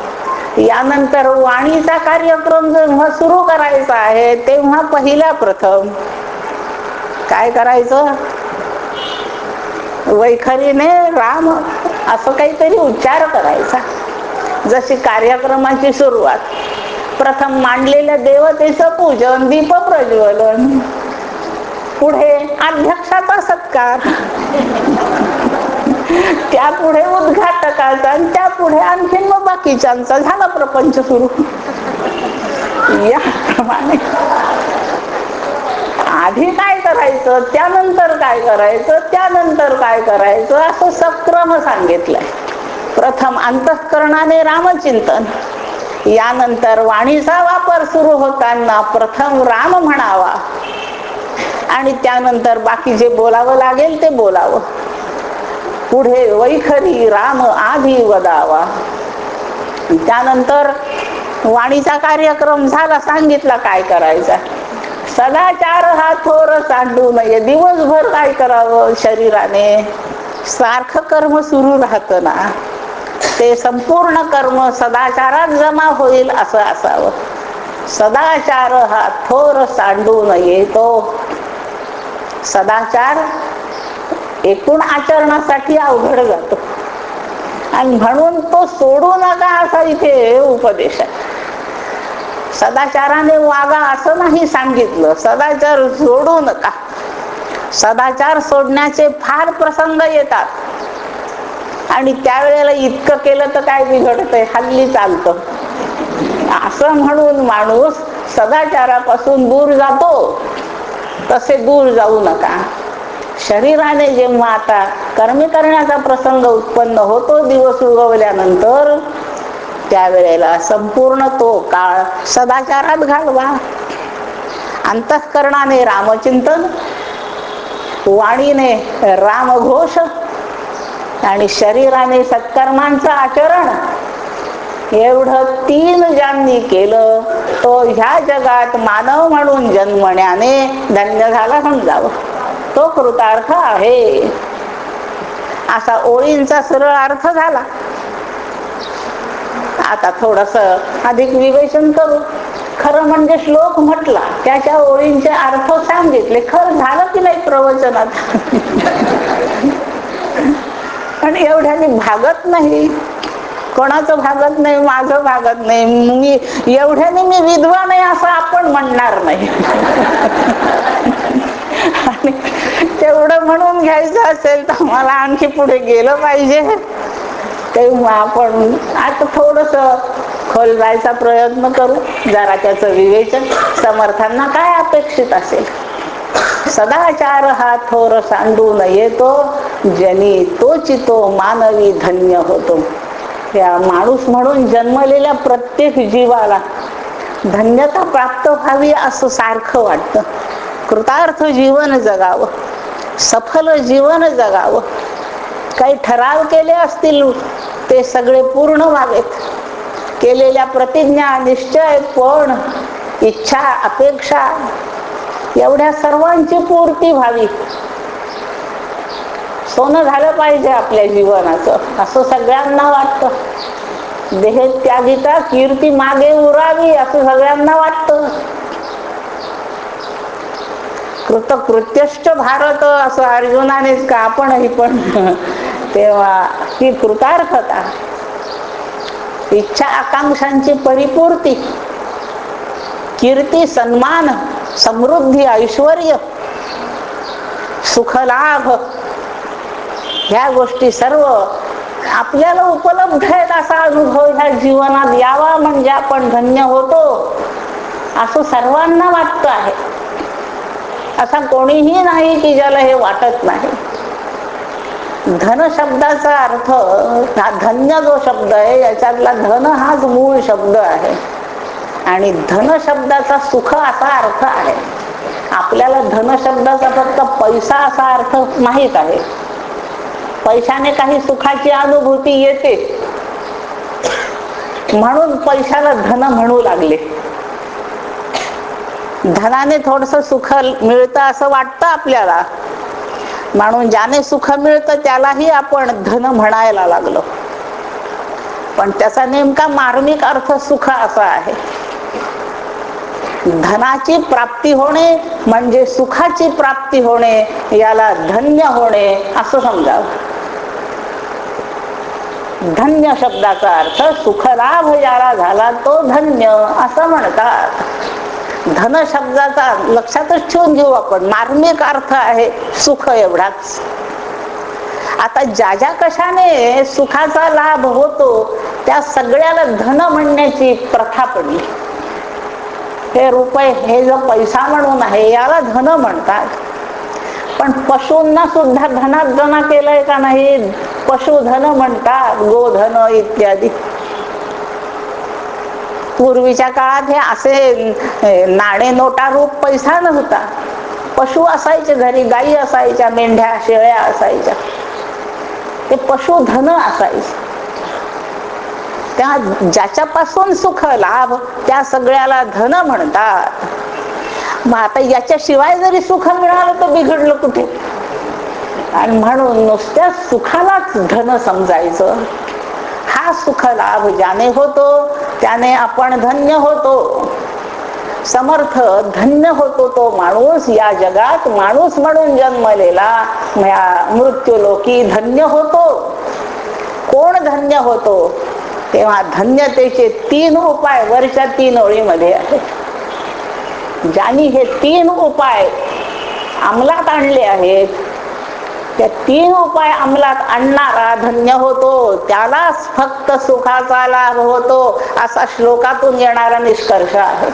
यानंतर वाणीचा कार्यक्रम जेव्हा सुरू करायचा आहे तेव्हा पहिल्या प्रथम काय करायचं? वैखरीने राम असं काहीतरी उच्चार करायचा. जशी कार्यक्रमाची सुरुवात प्रथम मांडलेल्या देवतेचं पूजन दीप प्रज्वलन पुढे अध्यक्षाचा सत्कार. त्यापुढे उद्घाटकाचा आणि त्यापुढे आणखीन मग बाकीच्यांचा झाला प्रपंच सुरू. याप्रमाणे. आधी काय करायचं? त्यानंतर काय करायचं? त्यानंतर काय करायचं? असं सक्रम सांगितलंय. प्रथम अंतःकरणाने रामचिंतन. यानंतर वाणीचा वापर सुरू होताना प्रथम राम म्हणावा. आणि त्यानंतर बाकी जे बोलावं लागेल ते बोलावं. पुढे वैखरी राम आधी वदावा. त्यानंतर वाणीचा कार्यक्रम झाला सांगितला काय करायचा. सदाचार हा थोर सांडू नये दिवसभर काय करावं शरीराने? सारखं कर्म सुरू राहत ना. ते संपूर्ण कर्म सदाचारात जमा होईल असं असावं. सदाचार हा थोर सांडू नये तो सदाचार एकूण आचरणासाठी अवघड जातो. आणि म्हणून तो सोडू नका असा इथे उपदेश आहे. सदाचाराने वागा असं नाही सांगितलं. सदाचार सोडू नका. सदाचार सोडण्याचे फार प्रसंग येतात. आणि त्यावेळेला इतकं केलं तर काय बिघडतंय? हल्ली चालतं. असं म्हणून माणूस सदाचारापासून दूर जातो. तसे दूर जाऊ नका. शरीराने जेव्हा आता कर्मी करण्याचा प्रसंग उत्पन्न होतो दिवस उगवल्यानंतर त्यावेळेला संपूर्ण तो काळ सदाचारात घालवा. अंतःकरणाने रामचिंतन वाणीने रामघोष आणि शरीराने सत्कर्मांचं आचरण. एवढं तीन ज्यांनी केलं तो ह्या जगात मानव म्हणून जन्मण्याने धन्य झाला समजावं तो कृतार्थ आहे. असा ओळींचा सरळ अर्थ झाला. आता थोडस अधिक विवेचन करू. खरं म्हणजे श्लोक म्हटला त्याच्या ओळींचे अर्थ सांगितले. खरं झालं की नाही प्रवचनात? पण एवढ्याने भागत नाही. कोणाचं भागत नाही माझं भागत नाही. मी एवढ्याने मी विधवा नाही असं आपण म्हणणार नाही. आणि तेवढं म्हणून घ्यायचं असेल तर मला आणखी पुढे गेलं पाहिजे. तेव्हा आपण आता थोडस खोल जायचा प्रयत्न करू. जरा त्याचं विवेचन. समर्थांना काय अपेक्षित असेल? सदाचार हा थोर सांडून येतो. जनी तो चितो मानवी धन्य होतो. त्या माणूस म्हणून जन्मलेल्या प्रत्येक जीवाला धन्यता प्राप्त व्हावी असं सारखं वाटतं. कृतार्थ जीवन जगावं. सफल जीवन जगावं. काही ठराव केले असतील ते सगळे पूर्ण व्हावेत. केलेल्या प्रतिज्ञा निश्चय पण इच्छा अपेक्षा एवढ्या सर्वांची पूर्ती व्हावी. सोनं झालं पाहिजे आपल्या जीवनाचं असं सगळ्यांना वाटतं. देह त्यागिता कीर्ती मागे उरावी असं सगळ्यांना वाटतं. कृतकृत्यश्च भारत असं अर्जुनानेच का आपणही पण तेव्हा ती कृतार्थता इच्छा आकांक्षांची परिपूर्ती कीर्ती सन्मान समृद्धी ऐश्वर सुखलाभ ह्या गोष्टी सर्व आपल्याला उपलब्ध आहेत असा अनुभव ह्या जीवनात यावा म्हणजे आपण धन्य होतो असं सर्वांना वाटत आहे. असा कोणीही नाही की ज्याला हे वाटत नाही. धन शब्दाचा अर्थ हा धन्य जो शब्द आहे याच्यातला धन हाच मूळ शब्द आहे. आणि धन शब्दाचा सुख असा अर्थ आहे. आपल्याला धन शब्दाचा फक्त पैसा असा अर्थ माहीत आहे. पैशाने काही सुखाची अनुभूती येते. म्हणून पैशाला धन म्हणू लागले. धनाने थोडस सुख मिळतं असं वाटतं आपल्याला. म्हणून ज्याने सुख मिळतं त्यालाही आपण धन म्हणायला लागलो. पण त्याचा नेमका मार्मिक अर्थ सुख असा आहे. धनाची प्राप्ती होणे म्हणजे सुखाची प्राप्ती होणे याला धन्य होणे असं समजावं. धन्य शब्दाचा अर्थ सुखलाभ याला झाला तो धन्य असं म्हणतात. धन शब्दाचा लक्षातच ठेवून घेऊ आपण. मार्मिक अर्थ आहे सुख एवढाच. आता ज्या ज्या कशाने सुखाचा लाभ होतो त्या सगळ्याला धन म्हणण्याची प्रथा पडली. हे रुपये हे जो पैसा म्हणून आहे याला धन म्हणतात. पण पशूंना सुद्धा धनात धना केलंय का नाही? पशुधन म्हणतात गोधन इत्यादी. पूर्वीच्या काळात हे असे नाणे नोटा रूप पैसा नव्हता. पशु असायचे घरी गायी असायच्या मेंढ्या शेळ्या असायच्या. ते पशुधन असायचे. त्या ज्याच्यापासून सुख लाभ त्या सगळ्याला धन म्हणतात. मग आता याच्याशिवाय जरी सुख मिळालं तर बिघडलं कुठे? आणि म्हणून नुसत्या सुखालाच धन समजायचं. हा सुख लाभ ज्याने होतो त्याने आपण धन्य होतो. समर्थ धन्य होतो तो माणूस या जगात माणूस म्हणून जन्मलेला मृत्यू लोकी धन्य होतो. कोण धन्य होतो? तेव्हा धन्यतेचे तीन उपाय वरच्या तीन ओळीमध्ये आहेत. ज्यांनी हे तीन उपाय अंमलात आणले आहेत त्या तीन उपाय अंमलात आणणारा धन्य होतो. त्यालाच फक्त सुखाचा लाभ होतो असा श्लोकातून येणारा निष्कर्ष आहे.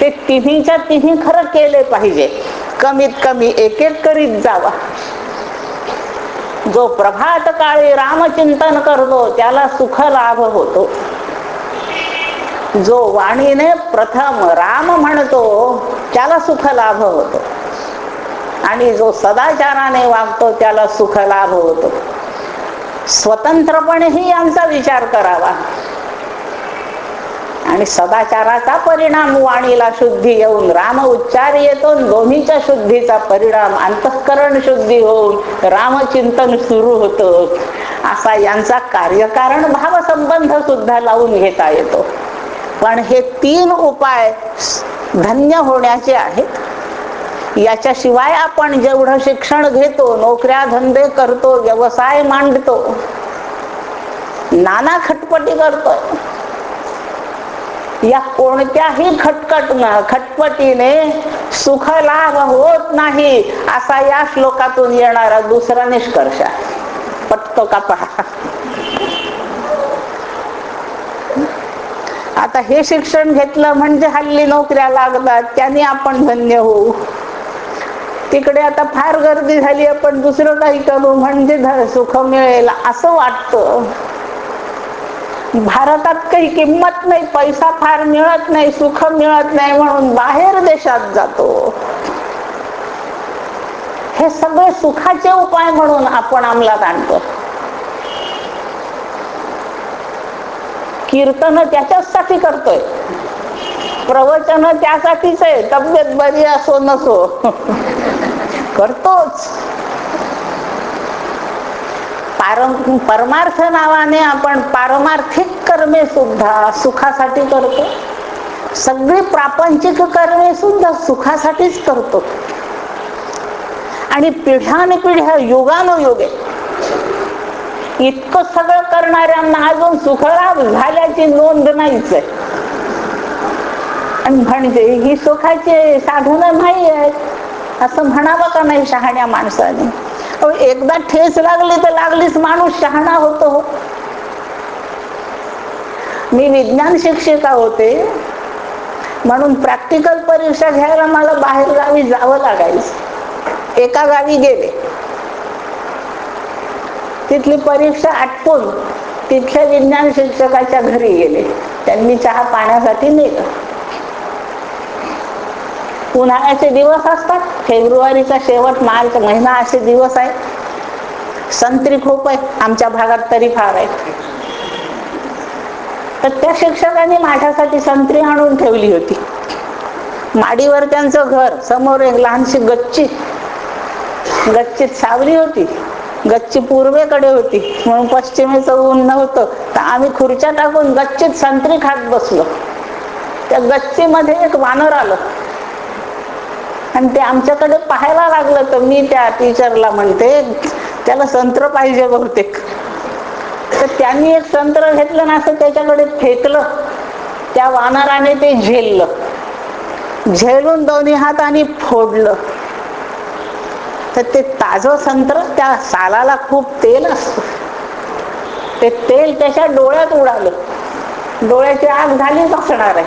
ते तिन्हीच्या तिन्ही खरं केले पाहिजे. कमीत कमी एक एक करीत जावा. जो प्रभात काळी रामचिंतन करतो त्याला सुख लाभ होतो. जो वाणीने प्रथम राम म्हणतो त्याला सुख लाभ होतो. आणि जो सदाचाराने वागतो त्याला सुख लाभ होतो स्वतंत्रपणेही यांचा विचार करावा. आणि सदाचाराचा परिणाम वाणीला शुद्धी येऊन राम उच्चार येतो दोन्हीच्या शुद्धीचा परिणाम अंतःकरण शुद्धी होऊन रामचिंतन सुरू होतं. असा यांचा कार्यकारण भाव संबंध सुद्धा लावून घेता येतो. पण हे तीन उपाय धन्य होण्याचे आहेत. याच्याशिवाय आपण जेवढं शिक्षण घेतो नोकऱ्या धंदे करतो व्यवसाय मांडतो नाना खटपटी करतोय. या कोणत्याही खटकट खटपटीने सुख लाभ होत नाही असा या श्लोकातून येणारा दुसरा निष्कर्ष पटतो का पहा? आता हे शिक्षण घेतलं म्हणजे हल्ली नोकऱ्या लागतात त्यांनी आपण धन्य होऊ. तिकडे आता फार गर्दी झाली आपण दुसरं काही करू म्हणजे सुख मिळेल असं वाटतं. भारतात काही किंमत नाही पैसा फार मिळत नाही सुख मिळत नाही म्हणून बाहेर देशात जातो. हे सगळे सुखाचे उपाय म्हणून आपण अंमलात आणतो. कीर्तन त्याच्यासाठी करतोय. प्रवचन त्यासाठीच आहे. तब्येत बरी असो नसो. करतोच. पारं परमार्थ नावाने आपण पारमार्थिक कर्मे सुद्धा सुखासाठी करतो. सगळी प्रापंचिक कर्मे सुद्धा सुखासाठीच करतो. आणि पिढ्यानपिढ्या युगानुयुगे इतकं सगळं करणाऱ्यांना अजून सुखलाभ झाल्याची नोंद नाहीच आहे. आणि म्हणजे ही सुखाचे साधनं नाही आहेत. असं म्हणावं का नाही शहाण्या माणसाने? एकदा ठेस लागली तर लागलीच माणूस शहाणा होतो. मी विज्ञान शिक्षिका होते. म्हणून प्रॅक्टिकल परीक्षा घ्यायला मला बाहेर गावी जावं लागायचं. एका गावी गेले. तिथली परीक्षा आटपून तिथल्या विज्ञान शिक्षकाच्या घरी गेले. त्यांनी चहा पाण्यासाठी नेलं. उन्हाळ्याचे दिवस असतात. फेब्रुवारीचा शेवट मार्च महिना असे दिवस आहे संत्री खूप आहे आमच्या भागात तरी फार आहे तर त्या शिक्षकांनी माझ्यासाठी संत्री आणून ठेवली होती. माडीवर त्यांचं घर समोर एक लहानशी गच्ची. गच्चीत सावली होती. गच्ची पूर्वेकडे होती. म्हणून पश्चिमेचं ऊन नव्हतं. तर आम्ही खुर्च्या टाकून गच्चीत संत्री खात बसलो. त्या गच्चीमध्ये एक वानर आलं. आणि ते आमच्याकडे पाहायला लागलं तर मी त्या टीचरला म्हणते त्याला संत्र पाहिजे बहुतेक. तर त्यांनी एक संत्र घेतलं ना असं त्याच्याकडे फेकलं. त्या वानराने ते झेललं. झेलून दोन्ही हाताने फोडलं. तर ते ताजं संत्र त्या सालाला खूप तेल असत. ते तेल त्याच्या डोळ्यात उडालं. डोळ्याची आग झाली असणार आहे.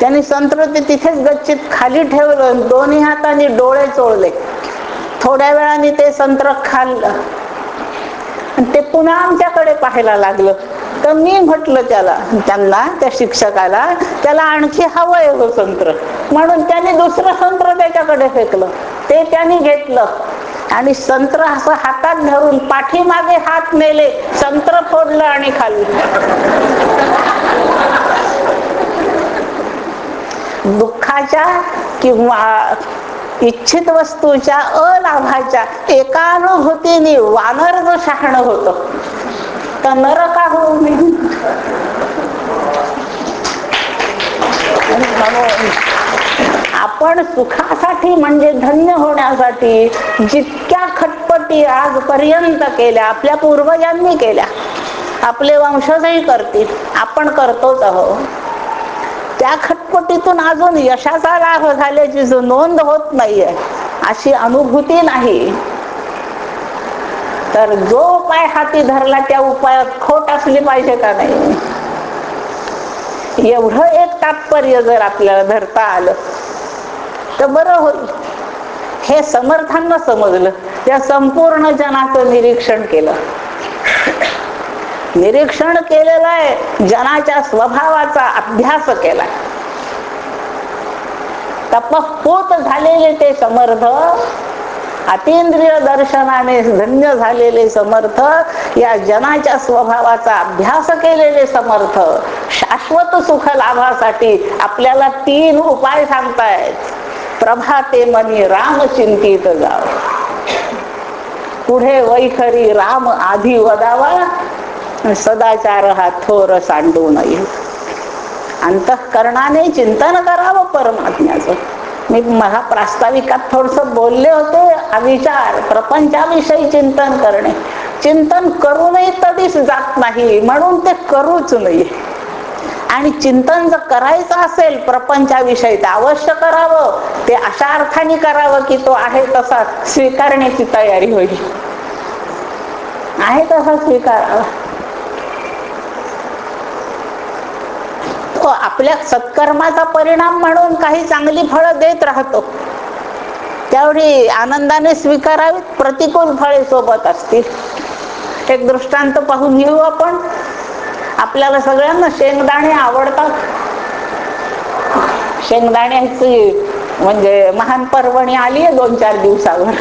त्यांनी संत्र ते तिथेच गच्चीत खाली ठेवलं दोन्ही हाताने डोळे चोळले. थोड्या वेळाने ते संत्र खाल्लं ते पुन्हा आमच्याकडे पाहायला लागलं. तर मी म्हटलं त्याला त्यांना त्या शिक्षकाला त्याला आणखी हवं आहे हो संत्र. म्हणून त्याने दुसरं संत्र त्याच्याकडे फेकलं. ते त्याने घेतलं. आणि संत्र असं हातात धरून पाठीमागे हात नेले संत्र फोडलं आणि खाल्लं दुःखाच्या किंवा इच्छित वस्तूच्या अलाभाच्या एकानुभूतीने वानर जो शहाण होतो तर नरका होऊ आपण सुखासाठी म्हणजे धन्य होण्यासाठी जितक्या खटपटी खटपटी आजपर्यंत केल्या आपल्या पूर्वजांनी केल्या आपले वंशजही करतील आपण करतोच आहोत. त्या खटपटीतून अजून यशाचा लाभ झाल्याची जो नोंद होत नाहीये अशी अनुभूती नाही. तर जो उपाय हाती धरला त्या उपायात खोट असली पाहिजे का नाही? एवढं एक तात्पर्य जर आपल्याला धरता आलं तर बरं होईल. हे समर्थांना समजलं. त्या संपूर्ण जनाचं निरीक्षण केलं. निरीक्षण केलेलं आहे. जनाच्या स्वभावाचा अभ्यास केलाय. तपपूत झालेले ते समर्थ अतिंद्रिय दर्शनाने धन्य झालेले समर्थ या जनाच्या स्वभावाचा अभ्यास केलेले समर्थ शाश्वत सुख लाभासाठी आपल्याला तीन उपाय सांगतायत. प्रभाते मनी राम चिंतित जाव. पुढे वैखरी राम आधी वदावा सदाचार हा थोर सांडू नये अंतःकरणाने चिंतन करावं परमात्म्याचं. मी महा प्रास्ताविकात थोडस बोलले होते विचार प्रपंचाविषयी चिंतन करणे. चिंतन करूनही कधीच जात नाही म्हणून ते करूच नाही आणि चिंतन जर करायचं असेल प्रपंचाविषयी तर अवश्य करावं. ते अशा अर्थाने करावं की तो आहे तसा स्वीकारण्याची तयारी होईल. आहे तसा स्वीकारावा तो आपल्या सत्कर्माचा परिणाम म्हणून काही चांगली फळं देत राहतो. त्यावेळी आनंदाने स्वीकारावीत प्रतिकूल फळे सोबत असतील. एक दृष्टांत पाहून घेऊ आपण. आपल्याला सगळ्यांना शेंगदाणे आवडतात. शेंगदाण्याची म्हणजे महान पर्वणी आली आहे दोन चार दिवसावर.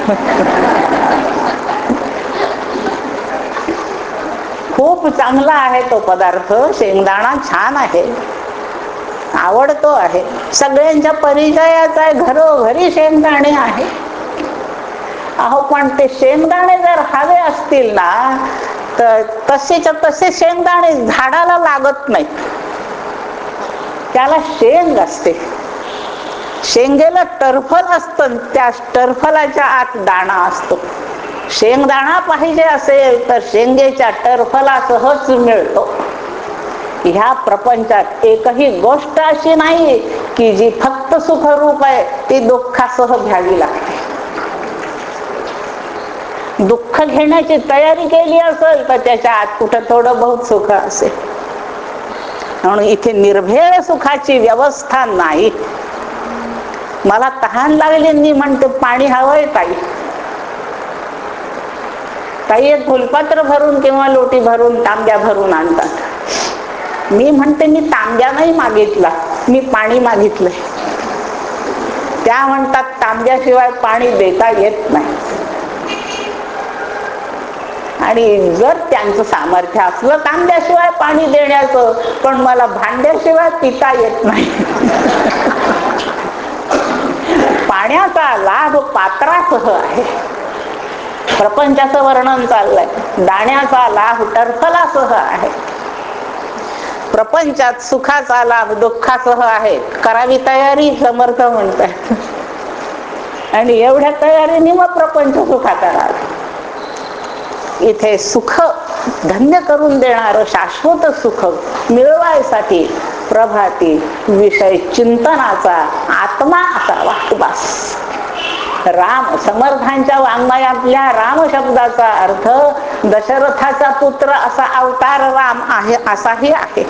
खूप चांगला आहे तो पदार्थ. शेंगदाणा छान आहे. आवडतो आहे. सगळ्यांच्या परिचयाचा आहे. घरोघरी शेंगदाणे आहे. अहो पण ते शेंगदाणे जर हवे असतील ना तर तसेच्या तसे शेंगदाणे झाडाला लागत नाही त्याला शेंग असते. शेंगेला टरफल असत त्या टरफलाच्या आत दाणा असतो. शेंगदाणा पाहिजे असेल तर शेंगेच्या टरफलासहच मिळतो. ह्या प्रपंचात एकही गोष्ट अशी नाही की जी फक्त सुखरूप आहे ती दुःखासह घ्यावी लागते. दुःख घेण्याची तयारी केली असेल तर त्याच्या आत कुठं थोडं बहुत सुख असेल. म्हणून इथे निर्भेळ सुखाची व्यवस्था नाही. मला तहान लागली मी म्हणते पाणी हवंय ताई. ताई एक फुलपात्र भरून किंवा लोटी भरून तांब्या भरून आणतात. मी म्हणते मी तांब्या नाही मागितला. मी पाणी मागितलंय त्या म्हणतात तांब्याशिवाय पाणी देता येत नाही. आणि जर त्यांचं सामर्थ्य असलं तांब्याशिवाय पाणी देण्याचं पण मला भांड्याशिवाय पिता येत नाही. पाण्याचा लाभ पात्रासह आहे. प्रपंचाचं वर्णन चाललंय. दाण्याचा लाभ टरफलासह आहे. प्रपंचात सुखाचा लाभ दुःखासह आहे. करावी तयारी समर्थ म्हणतात. आणि एवढ्या तयारीने मग प्रपंच सुखाचा लाभ. इथे सुख धन्य करून देणार शाश्वत सुख मिळवायसाठी प्रभाती विषय चिंतनाचा आत्मा असावा. बस. राम समर्थांच्या वाङ्मयातल्या राम शब्दाचा अर्थ दशरथाचा पुत्र असा अवतार राम आहे असाही आहे.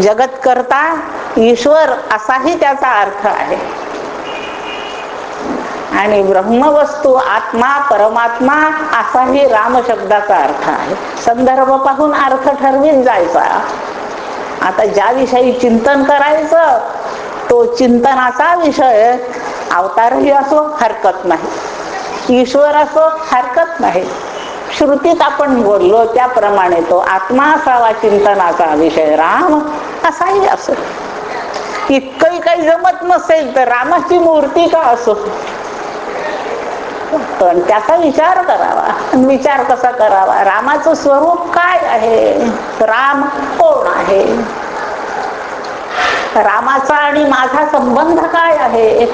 जगत करता ईश्वर असाही त्याचा अर्थ आहे. आणि ब्रह्मवस्तू आत्मा परमात्मा असाही राम शब्दाचा अर्थ आहे. संदर्भ पाहून अर्थ ठरवीत जायचा. आता ज्या विषयी चिंतन करायचं तो चिंतनाचा विषय अवतारही असो हरकत नाही. ईश्वर असो हरकत नाही. श्रुतीत आपण बोललो त्याप्रमाणे तो आत्मा असावा चिंतनाचा विषय. राम असाही असो. इतकंही काही जमत नसेल तर रामाची मूर्ती का असो? पण त्याचा विचार करावा. विचार कसा करावा? रामाचं स्वरूप काय आहे? राम कोण आहे? रामाचा आणि माझा संबंध काय आहे?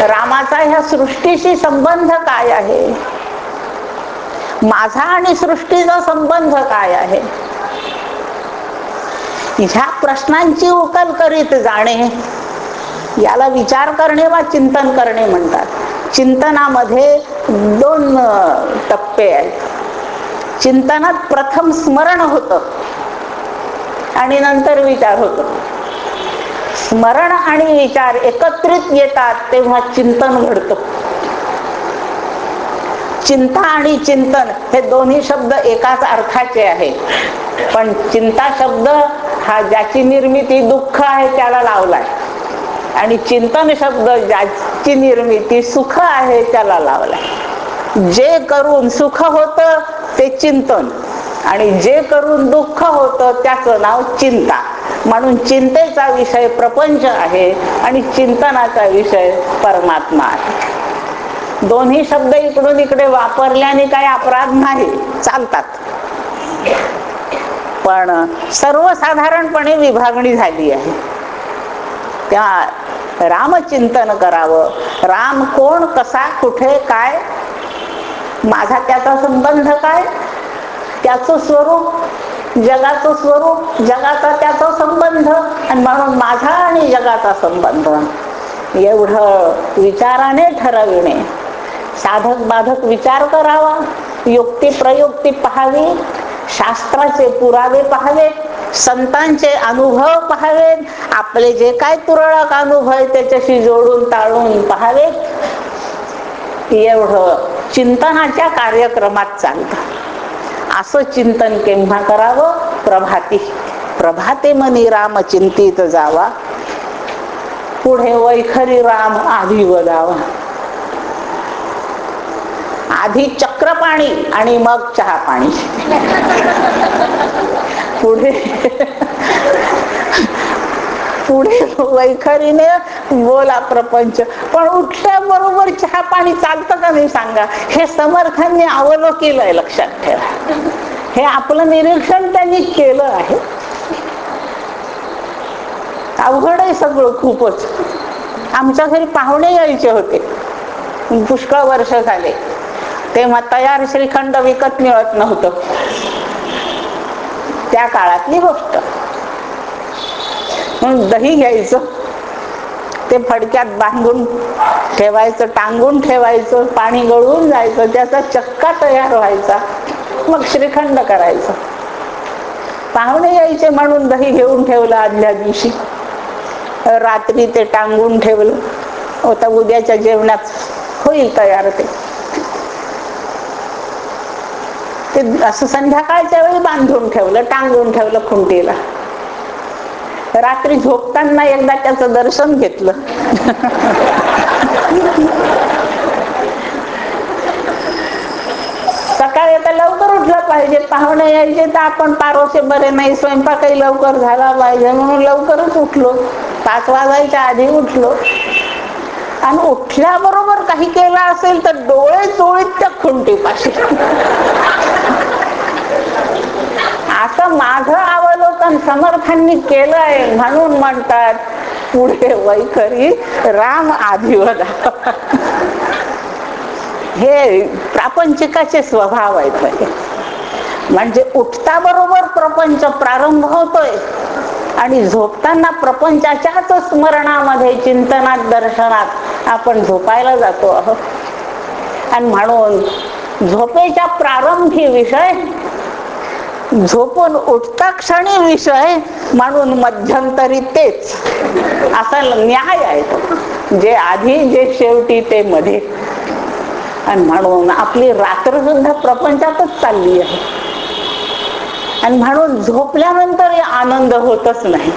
रामाचा ह्या सृष्टीशी संबंध काय आहे? माझा आणि सृष्टीचा संबंध काय आहे? ह्या प्रश्नांची उकल करीत जाणे याला विचार करणे वा चिंतन करणे म्हणतात. चिंतनामध्ये दोन टप्पे आहेत. चिंतनात प्रथम स्मरण होत आणि नंतर विचार होतो. स्मरण आणि विचार एकत्रित येतात तेव्हा चिंतन घडतं. चिंता आणि चिंतन हे दोन्ही शब्द एकाच अर्थाचे आहे. पण चिंता शब्द हा ज्याची निर्मिती दुःख आहे त्याला लावलाय. आणि चिंतन शब्द ज्याची निर्मिती सुख आहे त्याला लावलाय. जे करून सुख होत ते चिंतन. आणि जे करून दुःख होतं त्याचं नाव चिंता. म्हणून चिंतेचा विषय प्रपंच आहे आणि चिंतनाचा विषय परमात्मा आहे. दोन्ही शब्द इकडून इकडे वापरल्याने काही अपराध नाही. चालतात. पण सर्वसाधारणपणे विभागणी झाली आहे. तेव्हा रामचिंतन करावं. राम कोण कसा कुठे काय? माझा त्याचा संबंध काय? त्याचं स्वरूप जगाचं स्वरूप जगाचा त्याचा संबंध आणि म्हणून माझा आणि जगाचा संबंध. एवढं विचाराने ठरविणे. साधक बाधक विचार करावा युक्ती प्रयुक्ती पहावी शास्त्राचे पुरावे पाहावेत संतांचे अनुभव पाहावेत आपले जे काय तुरळक अनुभव आहे त्याच्याशी जोडून ताळून पाहावेत एवढं चिंतनाच्या कार्यक्रमात चालतं. असं चिंतन केव्हा करावं? प्रभाती. प्रभाते मनी राम चिंतित जावा. पुढे वैखरी राम आधी वदावा आधी चक्र पाणी आणि मग चहा पाणी. पुढे पुढे वैखरीने बोला प्रपंच. पण उठल्याबरोबर चहा पाणी चालतं का नाही सांगा? हे समर्थांनी अवलोकिलंय लक्षात ठेवा. हे आपलं निरीक्षण त्यांनी केलं आहे. अवघड आहे सगळं खूपच. आमच्या घरी पाहुणे यायचे होते. पुष्कळ वर्ष झाले. तेव्हा तयार श्रीखंड विकत मिळत नव्हतं. त्या काळातली गोष्ट. म्हणून दही घ्यायचं. ते फडक्यात बांधून ठेवायचं टांगून ठेवायचं पाणी गळून जायचं त्याचा चक्का तयार व्हायचा. मग श्रीखंड करायचं. पाहुणे यायचे म्हणून दही घेऊन ठेवलं आदल्या दिवशी. रात्री ते टांगून ठेवलं. होता उद्याच्या जेवणात होईल तयार ते. ते असं संध्याकाळच्या वेळी बांधून ठेवलं टांगून ठेवलं खुंटीला. रात्री झोपताना एकदा त्याचं दर्शन घेतलं. सकाळी आता लवकर उठलं पाहिजे पाहुणे यायचे तर आपण पारोसे बरे नाही स्वयंपाकही लवकर झाला पाहिजे म्हणून लवकरच उठलो. पाच वाजायच्या आधी उठलो. आणि उठल्याबरोबर काही केलं असेल तर डोळे चोळीत त्या खुंटीपाशी. असं माझं अवलोकन समर्थांनी केलंय म्हणून म्हणतात पुढे वैखरी राम आधिवदा हे प्रापंचिकाचे स्वभाव आहेत म्हणजे उठता बरोबर प्रपंच प्रारंभ होतोय आणि झोपताना प्रपंचाच्याच स्मरणामध्ये चिंतनात दर्शनात आपण झोपायला जातो आहोत. आणि म्हणून झोपेच्या प्रारंभी विषय झोपून उठता क्षणी विषय म्हणून मध्यंतरी तेच. असा न्याय आहे. जे आधी जे शेवटी ते मध्ये. आणि म्हणून आपली रात्र सुद्धा प्रपंचातच चालली आहे. आणि म्हणून झोपल्यानंतर आनंद होतच नाही.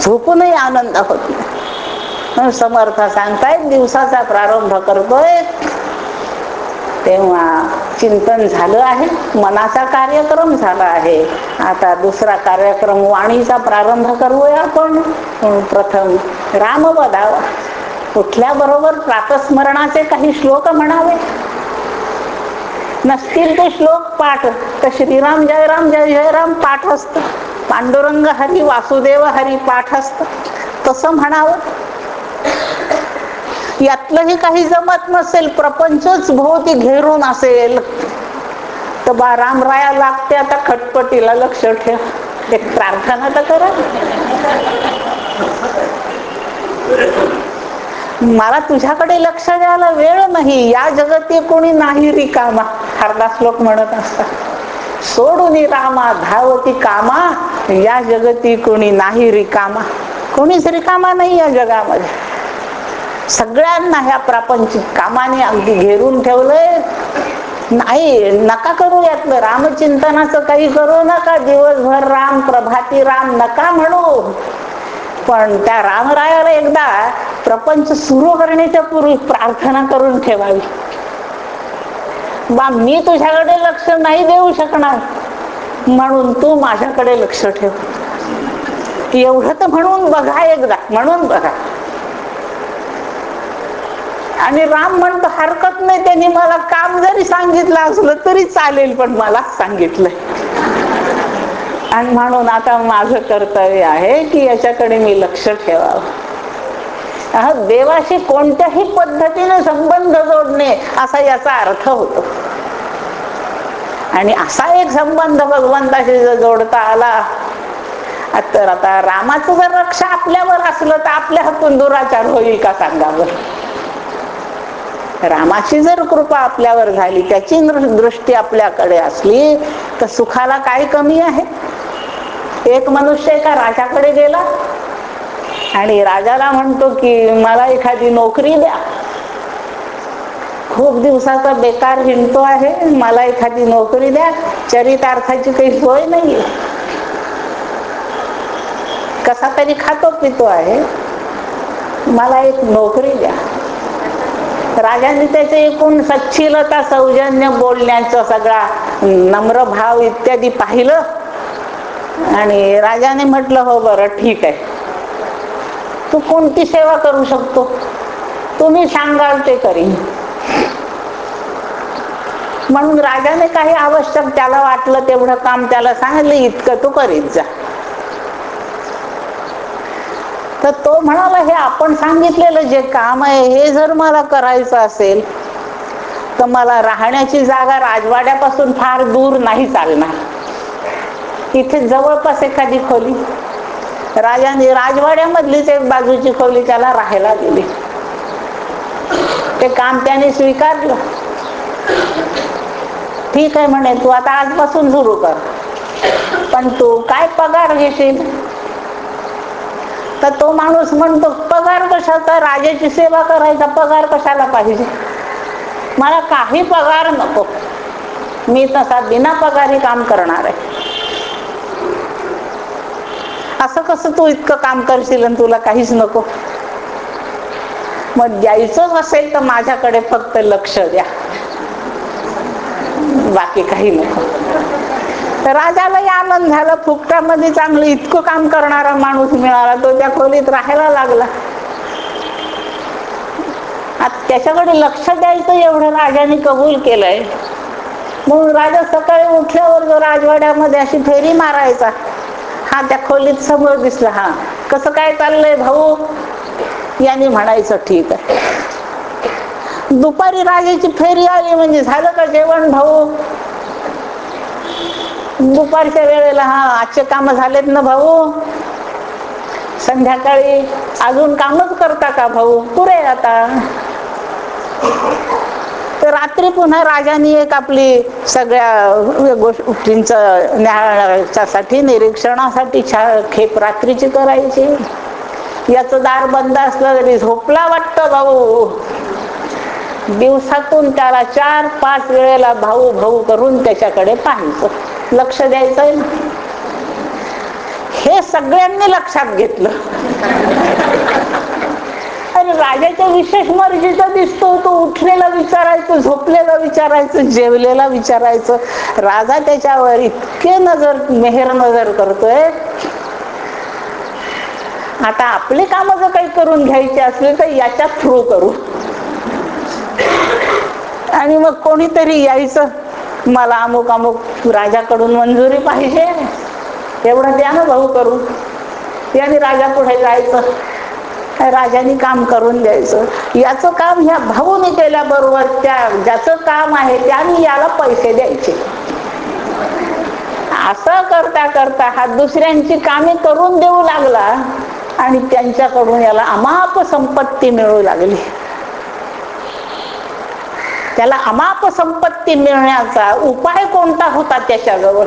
झोपूनही आनंद होत नाही. समर्थ सांगतायत दिवसाचा प्रारंभ करतोय. तेव्हा चिंतन झालं आहे. मनाचा कार्यक्रम झाला आहे. आता दुसरा कार्यक्रम वाणीचा प्रारंभ करूया आपण. प्रथम रामवदावा उठल्याबरोबर प्रातस्मरणाचे काही श्लोक म्हणावे. नसतील ते श्लोक पाठ. तर श्रीराम जय राम जय जय राम पाठ असत पांडुरंग हरी वासुदेव हरी पाठ असत तसं म्हणावं. यातलंही काही जमत नसेल प्रपंचच भोवती घेरून असेल. तर बा रामराया लागते आता खटपटीला लक्ष ठेव. एक प्रार्थना तर करा. मला तुझ्याकडे लक्ष द्यायला वेळ नाही. या जगती कोणी नाही रिकामा. हरदास लोक म्हणत असतात. सोडून रामा धावती कामा. या जगती कोणी नाही रिकामा. कोणीच रिकामा नाही या जगामध्ये. सगळ्यांना ह्या प्रापंचिक कामाने अगदी घेरून ठेवलंय. नाही नका करू यातलं. रामचिंतनाचं काही करू नका. दिवसभर राम प्रभाती राम नका म्हणू. पण त्या रामरायाला एकदा प्रपंच सुरू करण्याच्या पूर्वी प्रार्थना करून ठेवावी. बा मी तुझ्याकडे लक्ष नाही देऊ शकणार. म्हणून तू माझ्याकडे लक्ष ठेव. एवढं तर म्हणून बघा एकदा. म्हणून बघा. आणि राम म्हणतो हरकत नाही त्यांनी मला काम जरी सांगितलं असलं तरी चालेल पण मला सांगितलंय. आणि म्हणून आता माझं कर्तव्य आहे की याच्याकडे मी लक्ष ठेवावं. देवाशी कोणत्याही पद्धतीने संबंध जोडणे असा याचा अर्थ होतो. आणि असा एक संबंध भगवंताशी जर जोडता आला तर आता रामाचं जर रक्ष आपल्यावर असलं तर आपल्या हातून दुराचार होईल का सांगा बरं? रामाची जर कृपा आपल्यावर झाली त्याची दृष्टी आपल्याकडे असली तर सुखाला काय कमी आहे. एक मनुष्य एका राजाकडे गेला आणि राजाला म्हणतो की मला एखादी नोकरी द्या. खूप दिवसाचा बेकार हिंडतो आहे मला एखादी नोकरी द्या. चरितार्थाची काही सोय नाही कसा तरी खातो पितो आहे. मला एक नोकरी द्या. राजाने त्याचे एकूण सच्छिलता सौजन्य बोलण्याचा सगळा नम्र भाव इत्यादी पाहिलं. आणि राजाने म्हटलं हो बरं ठीक आहे. तू कोणती सेवा करू शकतो? तुम्ही सांगाल ते करीन म्हणून राजाने काही आवश्यक त्याला वाटलं तेवढं काम त्याला सांगितलं इतकं तू करीत जा. तर तो म्हणाला हे आपण सांगितलेलं जे काम आहे हे जर मला करायचं असेल तर मला राहण्याची जागा राजवाड्यापासून फार दूर नाही चालणार. इथे जवळपास एखादी खोली. राजाने राजवाड्यामधलीच एक बाजूची खोली त्याला राहायला दिली. ते काम त्याने स्वीकारलं. ठीक आहे म्हणे तू आता आजपासून सुरू कर. पण तू काय पगार घेशील? तर तो माणूस म्हणतो पगार कशाचा? राजाची सेवा करायचा पगार कशाला पाहिजे? मला काही पगार नको. मी तसा बिना पगारी काम करणार आहे. असं कसं तू इतकं काम करशील आणि तुला काहीच नको? मग द्यायचंच असेल तर माझ्याकडे फक्त लक्ष द्या. बाकी काही नको. तर राजालाही आनंद झाला. फुकटामध्ये चांगलं इतकं काम करणारा माणूस मिळाला. तो त्या खोलीत राहायला लागला. आता त्याच्याकडे लक्ष द्यायचं एवढं राजाने कबूल केलंय. म्हणून राजा सकाळी उठल्यावर जो राजवाड्यामध्ये अशी फेरी मारायचा हा त्या खोलीत समोर दिसला. हा कसं काय चाललंय भाऊ? यांनी म्हणायचं ठीक आहे. दुपारी राजाची फेरी आली म्हणजे झालं का जेवण भाऊ? दुपारच्या वेळेला हा आजचे काम झालेत ना भाऊ? संध्याकाळी अजून कामच करता का भाऊ? पुरे आता. तर रात्री पुन्हा राजाने एक आपली सगळ्या गोष्टींच न्यायासाठी निरीक्षणासाठी छा खेप रात्रीची करायची. याचं दार बंद असलं तरी झोपला वाटतं भाऊ. दिवसातून त्याला चार पाच वेळेला भाऊ भाऊ करून त्याच्याकडे पाहायचं. लक्ष द्यायचंय हे सगळ्यांनी लक्षात घेतलं. अरे राजाच्या विशेष मर्जीचा दिसतो तो उठलेला विचारायचं झोपलेला विचारायचं जेवलेला विचारायचं. राजा त्याच्यावर इतके नजर मेहर नजर करतोय. आता आपले कामं जर काही करून घ्यायचे असले तर याच्या थ्रू करू. आणि मग कोणीतरी यायचं. मला अमुक अमुक राजाकडून मंजुरी पाहिजे. एवढं द्या ना भाऊ करून याने राजा पुढे जायचं. राजाने काम करून द्यायचं. याचं काम ह्या भाऊने केल्याबरोबर त्या ज्याचं काम आहे त्याने याला पैसे द्यायचे. असं करता करता हा दुसऱ्यांची कामे करून देऊ लागला आणि त्यांच्याकडून याला अमाप संपत्ती मिळू लागली. त्याला अमाप संपत्ती मिळण्याचा उपाय कोणता होता त्याच्याजवळ?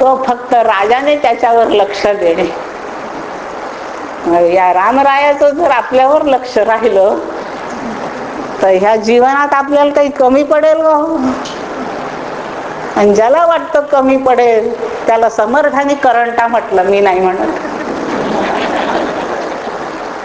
तो फक्त राजाने त्याच्यावर लक्ष देणे. या रामरायाचं जर आपल्यावर लक्ष राहिलं तर ह्या जीवनात आपल्याला काही कमी पडेल का हो? आणि ज्याला वाटतं कमी पडेल त्याला समर्थाने करंटा म्हटलं मी नाही म्हणत.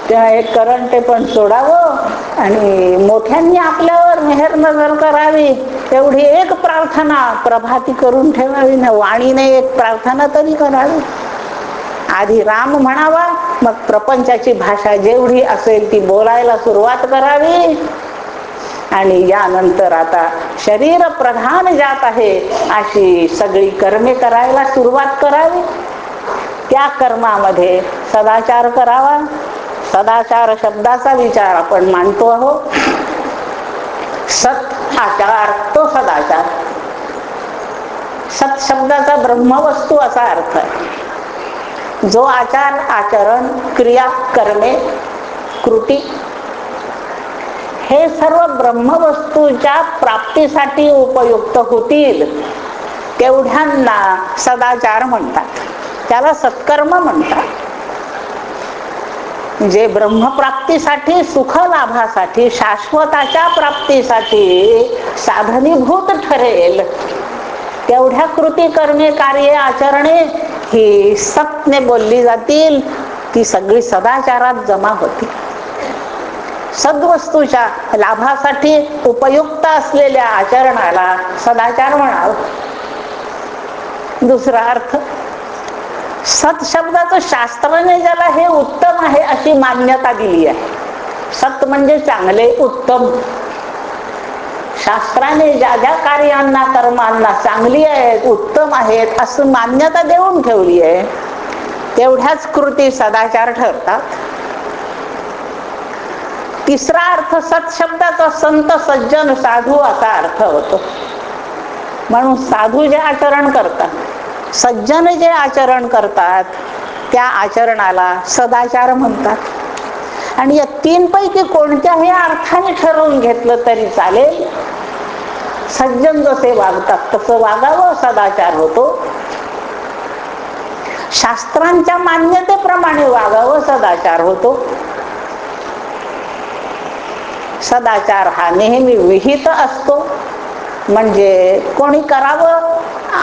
तेव्हा एक करंट पण सोडावं आणि मोठ्यांनी आपल्यावर मेहर नजर करावी एवढी एक प्रार्थना प्रभाती करून ठेवावी. ना वाणीने एक प्रार्थना तरी करावी. आधी राम म्हणावा मग प्रपंचाची भाषा जेवढी असेल ती बोलायला सुरुवात करावी. आणि यानंतर आता शरीर प्रधान जात आहे अशी सगळी कर्मे करायला सुरुवात करावी. त्या कर्मामध्ये सदाचार करावा. सदाचार शब्दाचा विचार आपण मानतो आहोत. सत आचार तो सदाचार. सत शब्दाचा ब्रह्मवस्तू असा अर्थ आहे. जो आचार आचरण क्रिया करणे कृती हे सर्व ब्रह्मवस्तूच्या प्राप्तीसाठी उपयुक्त होतील तेवढ्यांना सदाचार म्हणतात. त्याला सत्कर्म म्हणतात. जे ब्रह्मप्राप्तीसाठी सुख लाभासाठी शाश्वताच्या प्राप्तीसाठी साधनीभूत ठरेल तेवढ्या कृती करणे कार्य आचरणे ही सत्ने बोलली जातील ती सगळी सदाचारात जमा होती सद्वस्तूच्या लाभासाठी उपयुक्त असलेल्या आचरणाला सदाचार म्हणावं. दुसरा अर्थ सत्शब्दाचं शास्त्राने ज्याला हे उत्तम आहे अशी मान्यता दिली आहे. सत म्हणजे चांगले उत्तम. शास्त्राने ज्या ज्या कार्यांना कर्मांना चांगली आहेत उत्तम आहेत असं मान्यता देऊन ठेवली आहे तेवढ्याच कृती सदाचार ठरतात. तिसरा अर्थ सत्शब्दाचा संत सज्जन साधू असा अर्थ होतो. म्हणून साधू जे आचरण करतात सज्जन जे आचरण करतात त्या आचरणाला सदाचार म्हणतात. आणि या तीन पैकी कोणत्याही अर्थाने ठरवून घेतलं तरी चालेल. सज्जन जसे वागतात तसं वागावं सदाचार होतो. शास्त्रांच्या मान्यतेप्रमाणे वागावं सदाचार होतो. सदाचार हा नेहमी विहित असतो. म्हणजे कोणी करावं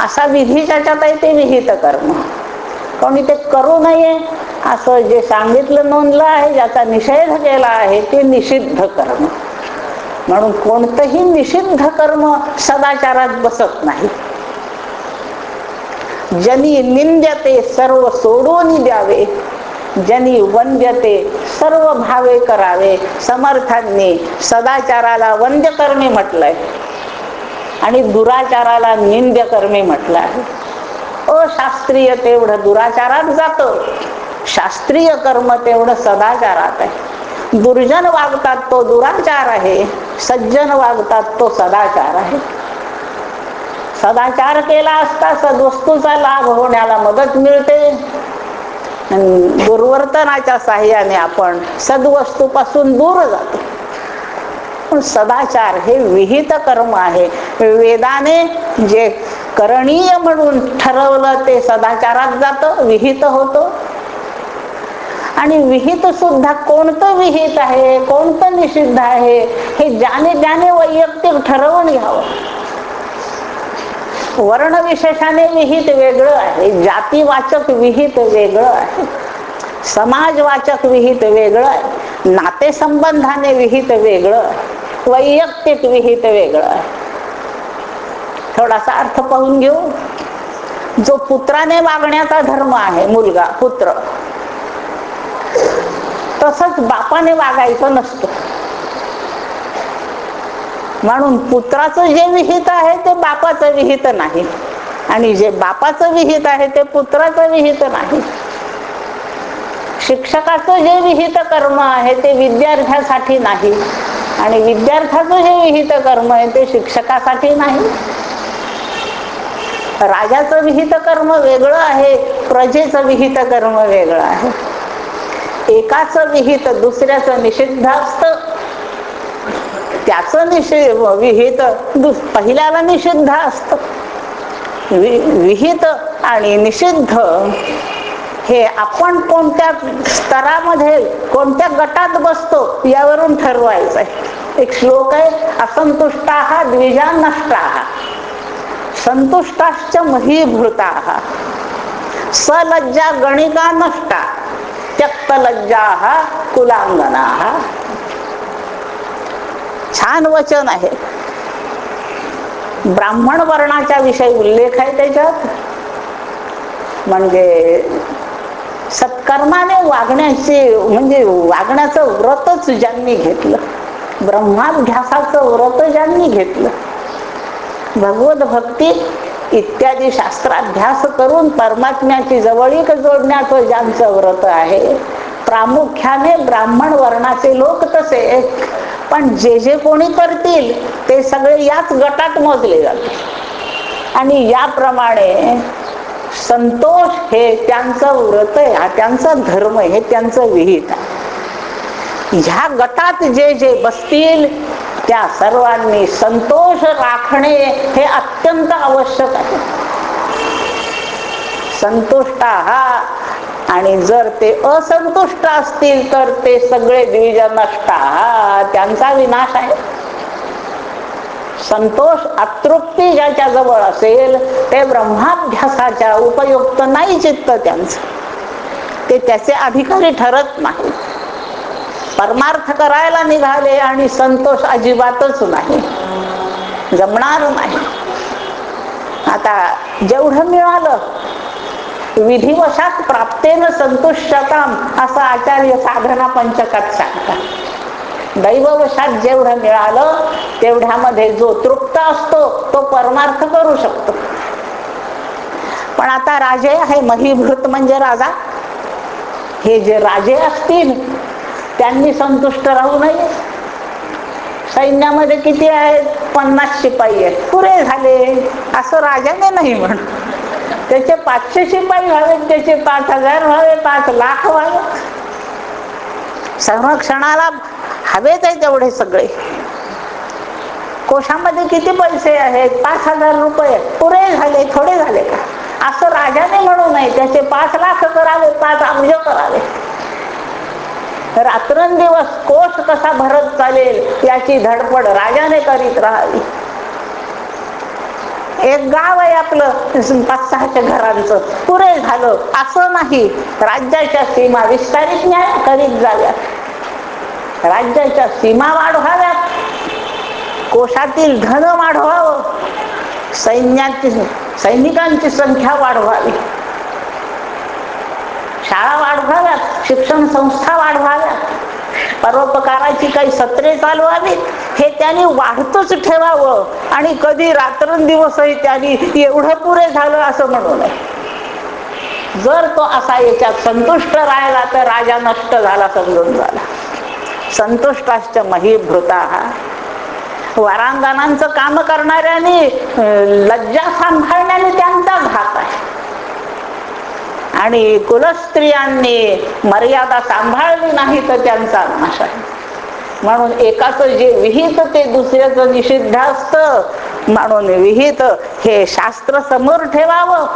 असा विधी ज्याच्यात आहे ते विहित कर्म. कोणी ते करू नये असं जे सांगितलं नोंदलं आहे ज्याचा निषेध केला आहे ते निषिद्ध कर्म. म्हणून कोणतंही निषिद्ध कर्म सदाचारात बसत नाही. जनी निंद्यते सर्व सोडून द्यावे जनी वंद्यते सर्व भावे करावे समर्थांनी सदाचाराला वंद्य कर्मे म्हटलंय. आणि दुराचाराला निंद्य कर्मे म्हटलं आहे. अशास्त्रीय तेवढं दुराचारात जात. शास्त्रीय कर्म तेवढं सदाचारात आहे. दुर्जन वागतात तो दुराचार आहे. सज्जन वागतात तो सदाचार आहे. सदाचार केला असता सद्वस्तूचा लाभ होण्याला मदत मिळते. दुर्वर्तनाच्या साह्याने आपण सद्वस्तूपासून दूर जातो. पण सदाचार हे विहित कर्म आहे. वेदाने जे करणीय म्हणून ठरवलं ते सदाचारात जात विहित होतो. आणि विहित सुद्धा कोणतं विहित आहे कोणतं निषिद्ध आहे हे ज्याने ज्याने वैयक्तिक ठरवून घ्यावं. वर्ण विशेषाने विहित वेगळं आहे जातीवाचक विहित वेगळं आहे समाजवाचक विहित वेगळं आहे नातेसंबंधाने विहित वेगळं आहे. वैयक्तिक विहित वेगळं आहे. थोडासा अर्थ पाहून घेऊ. जो पुत्राने वागण्याचा धर्म आहे मुलगा पुत्र तसंच बापाने वागायचं नसतं. म्हणून पुत्राचं जे विहित आहे ते बापाचं विहित नाही. आणि जे बापाचं विहित आहे ते पुत्राचं विहित नाही. शिक्षकाचं जे विहित कर्म आहे ते विद्यार्थ्यासाठी नाही. आणि विद्यार्थ्याचं जे विहित कर्म आहे ते शिक्षकासाठी नाही. राजाचं विहित कर्म वेगळं आहे प्रजेचं विहित कर्म वेगळं आहे. एकाचं विहित दुसऱ्याचं निषिद्ध असत त्याचं निषेध विहित पहिल्याला निषिद्ध असत विहित आणि निषिद्ध हे आपण कोणत्या स्तरामध्ये कोणत्या गटात बसतो यावरून ठरवायचं आहे एक श्लोक आहे असंतुष्टा द्विजा नष्टा। संतुष्टाश्च महीभूता। सलज्जा गणिका नष्टा त्यक्त लज्जा कुलांगना छान वचन आहे। ब्राह्मण वर्णाच्या विषयी उल्लेख आहे त्याच्यात। म्हणजे सत्कर्माने वागण्याचे म्हणजे वागण्याचं व्रतच ज्यांनी घेतलं ब्रह्माभ्यासाचं व्रत ज्यांनी घेतलं भगवत भक्ती इत्यादी शास्त्राभ्यास करून परमात्म्याची जवळीक जोडण्याचं ज्यांचं व्रत आहे प्रामुख्याने ब्राह्मण वर्णाचे लोक तसे पण जे जे कोणी करतील ते सगळे याच गटात मोजले जाते आणि याप्रमाणे संतोष हे त्यांचं व्रत आहे हा त्यांचा धर्म हे त्यांचं विहित आहे. ह्या गटात जे जे बसतील त्या सर्वांनी संतोष राखणे हे अत्यंत आवश्यक आहे. संतुष्ट हा आणि जर ते असंतुष्ट असतील तर ते सगळे द्विज नष्ट हा त्यांचा विनाश आहे. संतोष अतृप्ती ज्याच्या जवळ असेल ते ब्रह्माभ्यासाच्या उपयुक्त नाही चित्त त्यांचं. ते त्याचे अधिकारी ठरत नाही परमार्थ करायला निघाले आणि संतोष अजिबातच नाही. जमणार नाही. आता जेवढं मिळालं विधिवशात प्राप्तेनं संतुष्टताम असं आचार्य साधना पंचकात सांगतात. दैववशात जेवढं मिळालं तेवढ्यामध्ये जो तृप्त असतो तो परमार्थ करू शकतो. पण आता राजे आहे महीभृत म्हणजे राजा. हे जे राजे असतील त्यांनी संतुष्ट राहू नये. सैन्यामध्ये किती आहेत? पन्नास शिपाई आहेत. पुरे झाले. असं राजाने नाही म्हण त्याचे पाचशे शिपाई व्हावेत त्याचे पाच हजार व्हावे पाच लाख व्हावे संरक्षणाला हवेच आहे तेवढे सगळे. कोशामध्ये किती पैसे आहेत? पाच हजार रुपये पुरे झाले थोडे झाले. का असं राजाने म्हणू नये. त्याचे पाच लाख करावे पाच अब्ज करावे. रात्रंदिवस कोष कसा भरत चालेल याची धडपड राजाने करीत राहावी. एक गाव आहे आपलं पाच सहाच्या घरांचं. पुरे झालं. असं नाही. राज्याच्या सीमा विस्तारित न्याय करीत जाव्यात राज्याच्या सीमा वाढवाव्यात. कोशातील धन वाढवावं. सैन्याची सैनिकांची संख्या वाढवावी. शाळा वाढवाव्यात शिक्षण संस्था वाढवाव्यात. परोपकाराची काही सत्रे चालवावीत हे त्यांनी वाढतच ठेवावं. आणि कधी रात्रंदिवसही त्यांनी एवढं पुरे झालं असं म्हणू नये. जर तो असा याच्यात संतुष्ट राहिला तर राजा नष्ट झाला समजून झाला. संतुष्टाश्च महीभृता वरांगणांचं काम करणाऱ्याने लज्जा सांभाळण्याने त्यांचा घात आहे. आणि कुलस्त्रियांनी मर्यादा सांभाळली नाही तर त्यांचा नाश आहे. म्हणून एकाच जे विहित ते दुसऱ्याचं निषिद्ध असत. म्हणून विहित हे शास्त्र समोर ठेवावं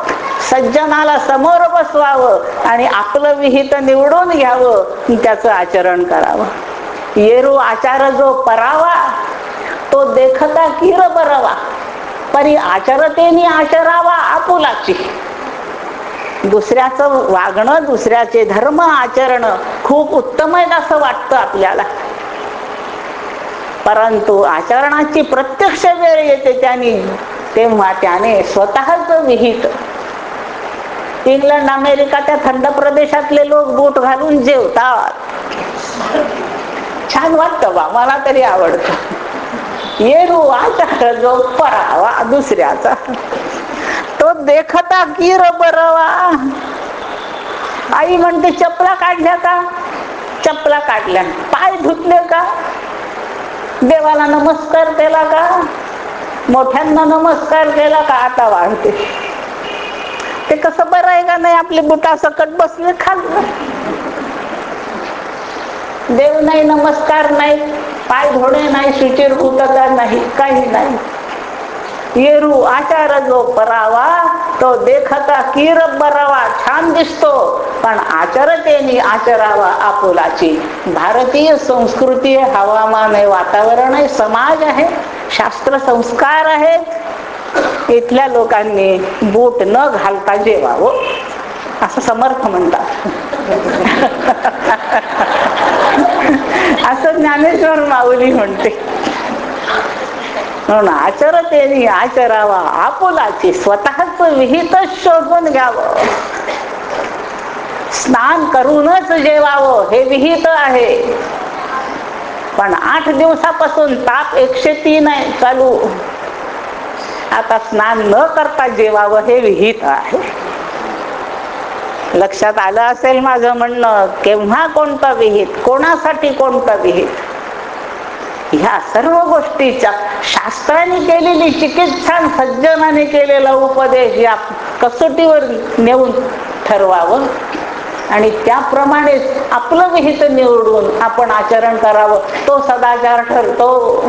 सज्जनाला समोर बसवावं आणि आपलं विहित निवडून घ्यावं त्याचं आचरण करावं. येरू आचार जो परावा तो देखता किर बरवा परी आचरतेनी आचरावा आपुलाची. दुसऱ्याचं वागणं दुसऱ्याचे धर्म आचरण खूप उत्तम आहे असं वाटतं आपल्याला. परंतु आचरणाची प्रत्यक्ष वेळ येते त्याने तेव्हा त्याने स्वतःच विहित. इंग्लंड अमेरिका त्या थंड प्रदेशातले लोक बूट घालून जेवतात. छान वाटतं बा मला तरी आवडतं. येरू आचार जो परावा दुसऱ्याचा. तो देखता किर बरवा. आई म्हणते चपला काढल्या का? चपला काढल्या. पाय धुतले का? देवाला नमस्कार केला का? मोठ्यांना नमस्कार केला का? आता वाढते. ते कसं बरं आहे का नाही? आपले बुटा सकट बसले खाल्लं देव नाही नमस्कार नाही. पाय धोणे नाही शुचिर भूतता नाही. काही नाही. येरू आचार जो परावा तो देखता कीर बरावा छान दिसतो. पण आचरतेने आचरावा आपुलाची. भारतीय संस्कृती आहे हवामान आहे वातावरण आहे समाज आहे शास्त्र संस्कार आहेत इथल्या लोकांनी बूट न घालता जेवावं. असं समर्थ म्हणतात. असं ज्ञानेश्वर माऊली म्हणते. म्हणून आचरतेने आचरावा. आपुलाची स्वतःच विहित शोधून घ्यावं. स्नान करूनच जेवावं हे विहित आहे. पण आठ दिवसापासून ताप एकशे तीन आहे चालू. आता स्नान न करता जेवावं हे विहित आहे. लक्षात आलं असेल माझं म्हणणं केव्हा कोणतं विहित कोणासाठी कोणतं विहित? ह्या सर्व गोष्टीच्या शास्त्राने केलेली चिकित्सा सज्जनाने केलेला उपदेश या कसोटीवर नेऊन ठरवावं. आणि त्याप्रमाणेच आपलं विहित निवडून आपण आचरण करावं. तो सदाचार ठरतो.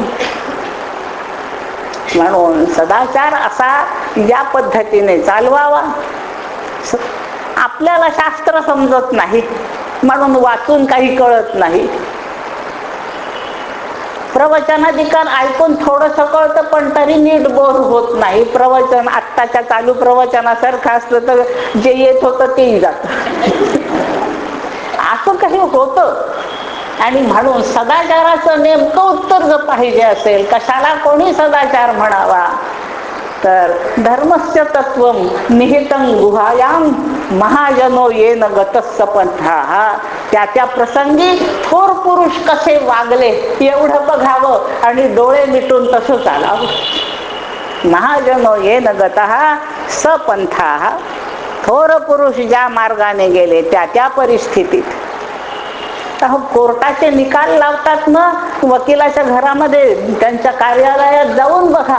म्हणून सदाचार असा या पद्धतीने चालवावा. आपल्याला शास्त्र समजत नाही. म्हणून वाचून काही कळत नाही. प्रवचनाधिकार ऐकून थोडस कळतं पण तरी नीट बोर होत नाही. प्रवचन आत्ताच्या चालू प्रवचनासारखं असलं तर जे येत होतं तेही जात. असं काही होत. आणि म्हणून सदाचाराचं नेमकं उत्तर जर पाहिजे असेल कशाला कोणी सदाचार म्हणावा? तर धर्मस्य तत्व निहितं गुहायाम महाजनो ये न पंथा त्या त्या प्रसंगी थोर पुरुष कसे वागले एवढं बघावं आणि डोळे मिटून तसं चालावं. महाजनो ये न गत सपंथा थोर पुरुष ज्या मार्गाने गेले त्या त्या परिस्थितीत. कोर्टाचे निकाल लावतात ना वकिलाच्या घरामध्ये त्यांच्या कार्यालयात जाऊन बघा.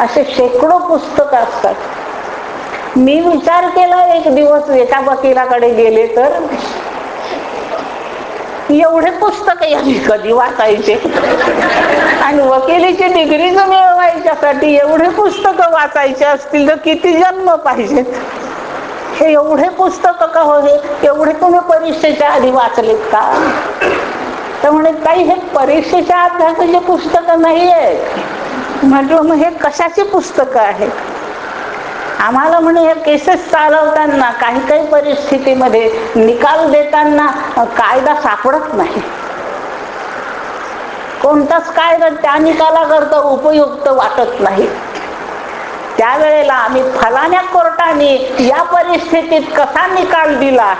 असे शेकडो पुस्तक असतात. मी विचार केला एक दिवस एका वकिलाकडे गेले तर एवढे पुस्तक यांनी कधी वाचायचे? आणि वकिलीची डिग्री जर मिळवायच्यासाठी एवढे पुस्तक वाचायचे असतील तर किती जन्म पाहिजेत हे एवढे पुस्तक का हो एवढे तुम्ही परीक्षेच्या आधी वाचलेत का? तर म्हणे काही हे परीक्षेच्या अभ्यासाचे पुस्तक नाही आहेत म्हटलं मग हे कशाची पुस्तकं आहेत? आम्हाला म्हणे हे केसेस चालवताना काही काही परिस्थितीमध्ये निकाल देताना कायदा सापडत नाही. कोणताच कायदा त्या निकालाकरता उपयुक्त वाटत नाही. त्यावेळेला आम्ही फलाण्या कोर्टाने या परिस्थितीत कसा निकाल दिला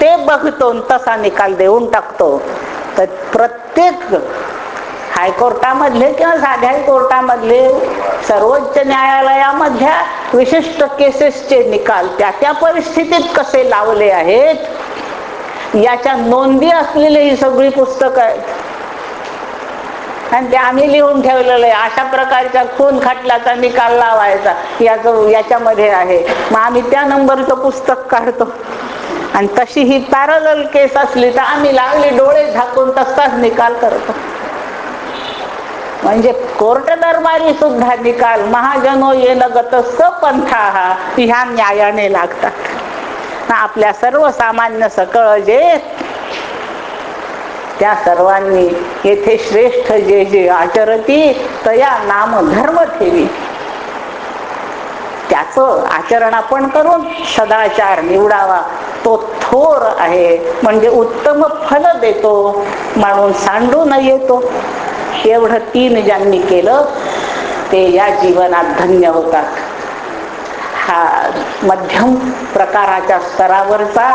ते बघतो तसा निकाल देऊन टाकतो. तर प्रत्येक हायकोर्टामधले किंवा साध्या कोर्टामधले सर्वोच्च न्यायालयामधल्या विशिष्ट केसेसचे निकाल त्या त्या परिस्थितीत कसे लावले आहेत याच्या नोंदी असलेली ही सगळी पुस्तकं आहेत. आणि ते आम्ही लिहून ठेवलेलं आहे. अशा प्रकारच्या खून खटल्याचा निकाल लावायचा. याच याच्यामध्ये आहे. मग आम्ही त्या नंबरचं पुस्तक काढतो. आणि तशी ही पॅरल केस असली तर आम्ही लागली डोळे झाकून तसाच निकाल करतो. म्हणजे कोर्ट दरबारी सुद्धा निकाल महाजनो येन गत हा ह्या न्यायाने लागतात. आपल्या सर्वसामान्य सकळ जे त्या सर्वांनी येथे श्रेष्ठ जे जे आचरती तया नाम धर्म ठेवी. त्याच आचरण आपण करून सदाचार निवडावा. तो थोर आहे म्हणजे उत्तम फल देतो म्हणून सांडू न येतो. एवढं तीन ज्यांनी केलं ते या जीवनात धन्य होतात. हा मध्यम प्रकाराच्या स्तरावरचा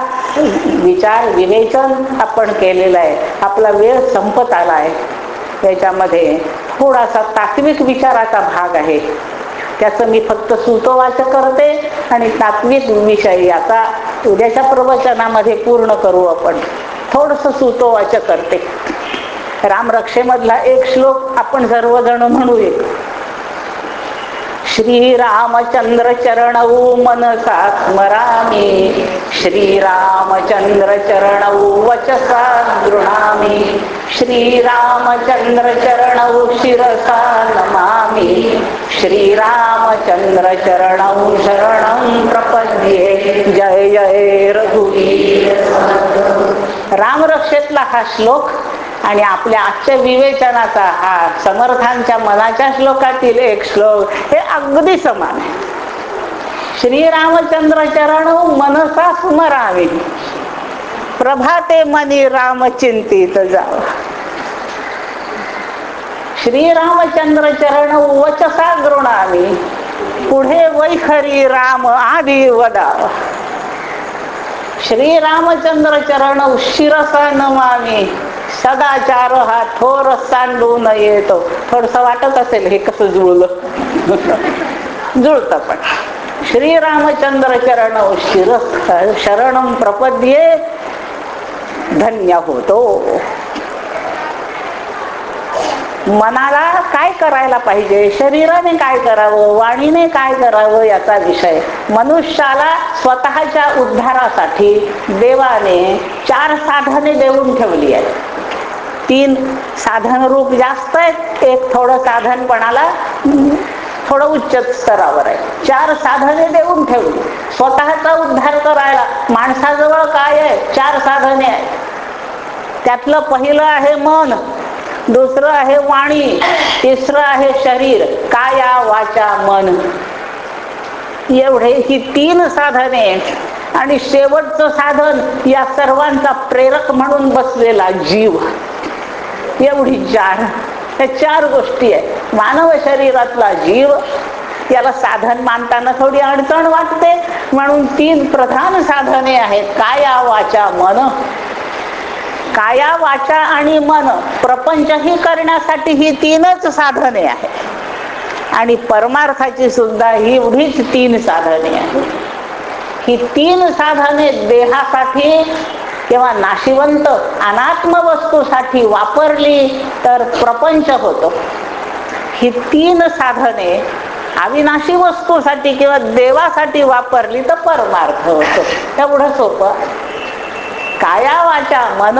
विचार विवेचन आपण केलेला आहे. आपला वेळ संपत आला आहे. त्याच्यामध्ये थोडासा तात्विक विचाराचा भाग आहे. त्याचं मी फक्त सुतोवाच करते आणि तात्विक विषय आता उद्याच्या प्रवचनामध्ये पूर्ण करू आपण. थोडंसं सुतोवाच करते. रामरक्षेमधला एक श्लोक आपण सर्वजण म्हणूया. श्रीरामचंद्र चरणौ मनसा स्मरामी. श्रीरामचंद्र चरणौ वचसा गृणामी श्रीरामचंद्र चरणौ शिरसा नमामि. श्रीरामचंद्र चरणौ शरणं प्रपद्ये. जय जय रघुवीर. रामरक्षेतला हा श्लोक आणि आपल्या आजच्या विवेचनाचा हा समर्थांच्या मनाच्या श्लोकातील एक श्लोक हे अगदी समान आहे. श्रीरामचंद्र चरण मनसा स्मरावे. प्रभाते मनी राम चिंतित जाव. श्रीरामचंद्र चरण वचसा गृणामी. पुढे वैखरी राम आधी वदाव. श्रीरामचंद्र चरण शिरसा नमामी. सदाचार हा थोर सांडून येतो. थोडस वाटत असेल हे कसं जुळलं. जुळत पण. श्रीरामचंद्र चरण शिर शरण प्रपद्ये. धन्य होतो. मनाला काय करायला पाहिजे? शरीराने काय करावं? वाणीने काय करावं? याचा विषय. मनुष्याला स्वतःच्या उद्धारासाठी देवाने चार साधने देऊन ठेवली आहेत. तीन साधन रूप जास्त आहेत. एक थोडं साधनपणाला थोडं उच्च स्तरावर आहे. चार साधने देऊन ठेवली. स्वतःचा उद्धार करायला माणसाजवळ काय आहे? चार साधने आहेत. त्यातलं पहिलं आहे मन दुसरं आहे वाणी तिसरं आहे शरीर. काया वाचा मन? एवढे ही तीन साधने आणि शेवटचं साधन या सर्वांचा प्रेरक म्हणून बसलेला जीव. एवढी चार या चार गोष्टी आहे मानव शरीरातला जीव याला साधन मानताना थोडी अडचण वाटते. म्हणून तीन प्रधान साधने आहेत. काया वाचा मन. काया वाचा आणि मन प्रपंचही करण्यासाठी ही तीनच साधने आहेत. आणि परमार्थाची सुद्धा ही एवढीच तीन साधने आहेत. ही तीन साधने देहासाठी किंवा नाशिवंत अनात्म वस्तूसाठी वापरली तर प्रपंच होतो. ही तीन साधने अविनाशी वस्तूसाठी किंवा देवासाठी वापरली तर परमार्थ होतो. तेवढं सोपं. काया वाचा मन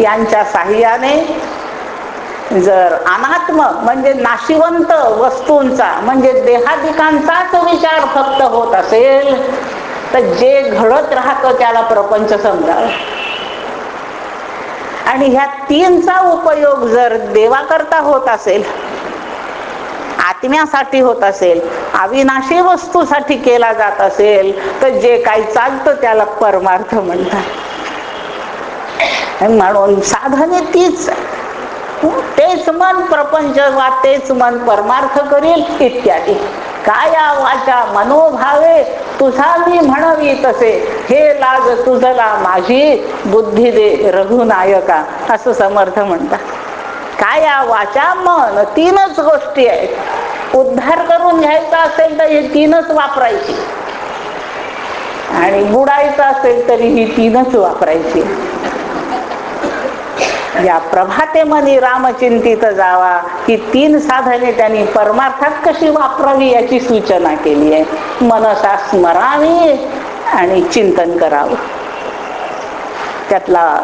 यांच्या साह्याने जर अनात्म म्हणजे नाशिवंत वस्तूंचा म्हणजे देहाधिकांचाच विचार फक्त होत असेल तर जे घडत राहतं त्याला प्रपंच समजावं. आणि ह्या तीनचा उपयोग जर देवाकरता होत असेल आत्म्यासाठी होत असेल अविनाशी वस्तूसाठी केला जात असेल तर जे काही चालतं त्याला परमार्थ म्हणतात. म्हणून साधने तीच. तेच मन प्रपंच वा तेच मन परमार्थ करील इत्यादी. काया वाचा मनोभावे तुझा मी म्हणवी तसे. हे लाज तुझला माझी बुद्धी दे रघुनायका असं समर्थ म्हणतात. काया वाचा मन? तीनच गोष्टी आहेत. उद्धार करून घ्यायचा असेल तर हे तीनच वापरायची. आणि बुडायचं असेल तरी ही तीनच वापरायची. या प्रभाते मनी रामचिंतित जावा ही तीन साधने त्यांनी परमार्थात कशी वापरावी याची सूचना केली आहे. मनसा स्मरावी आणि चिंतन करावं. त्यातला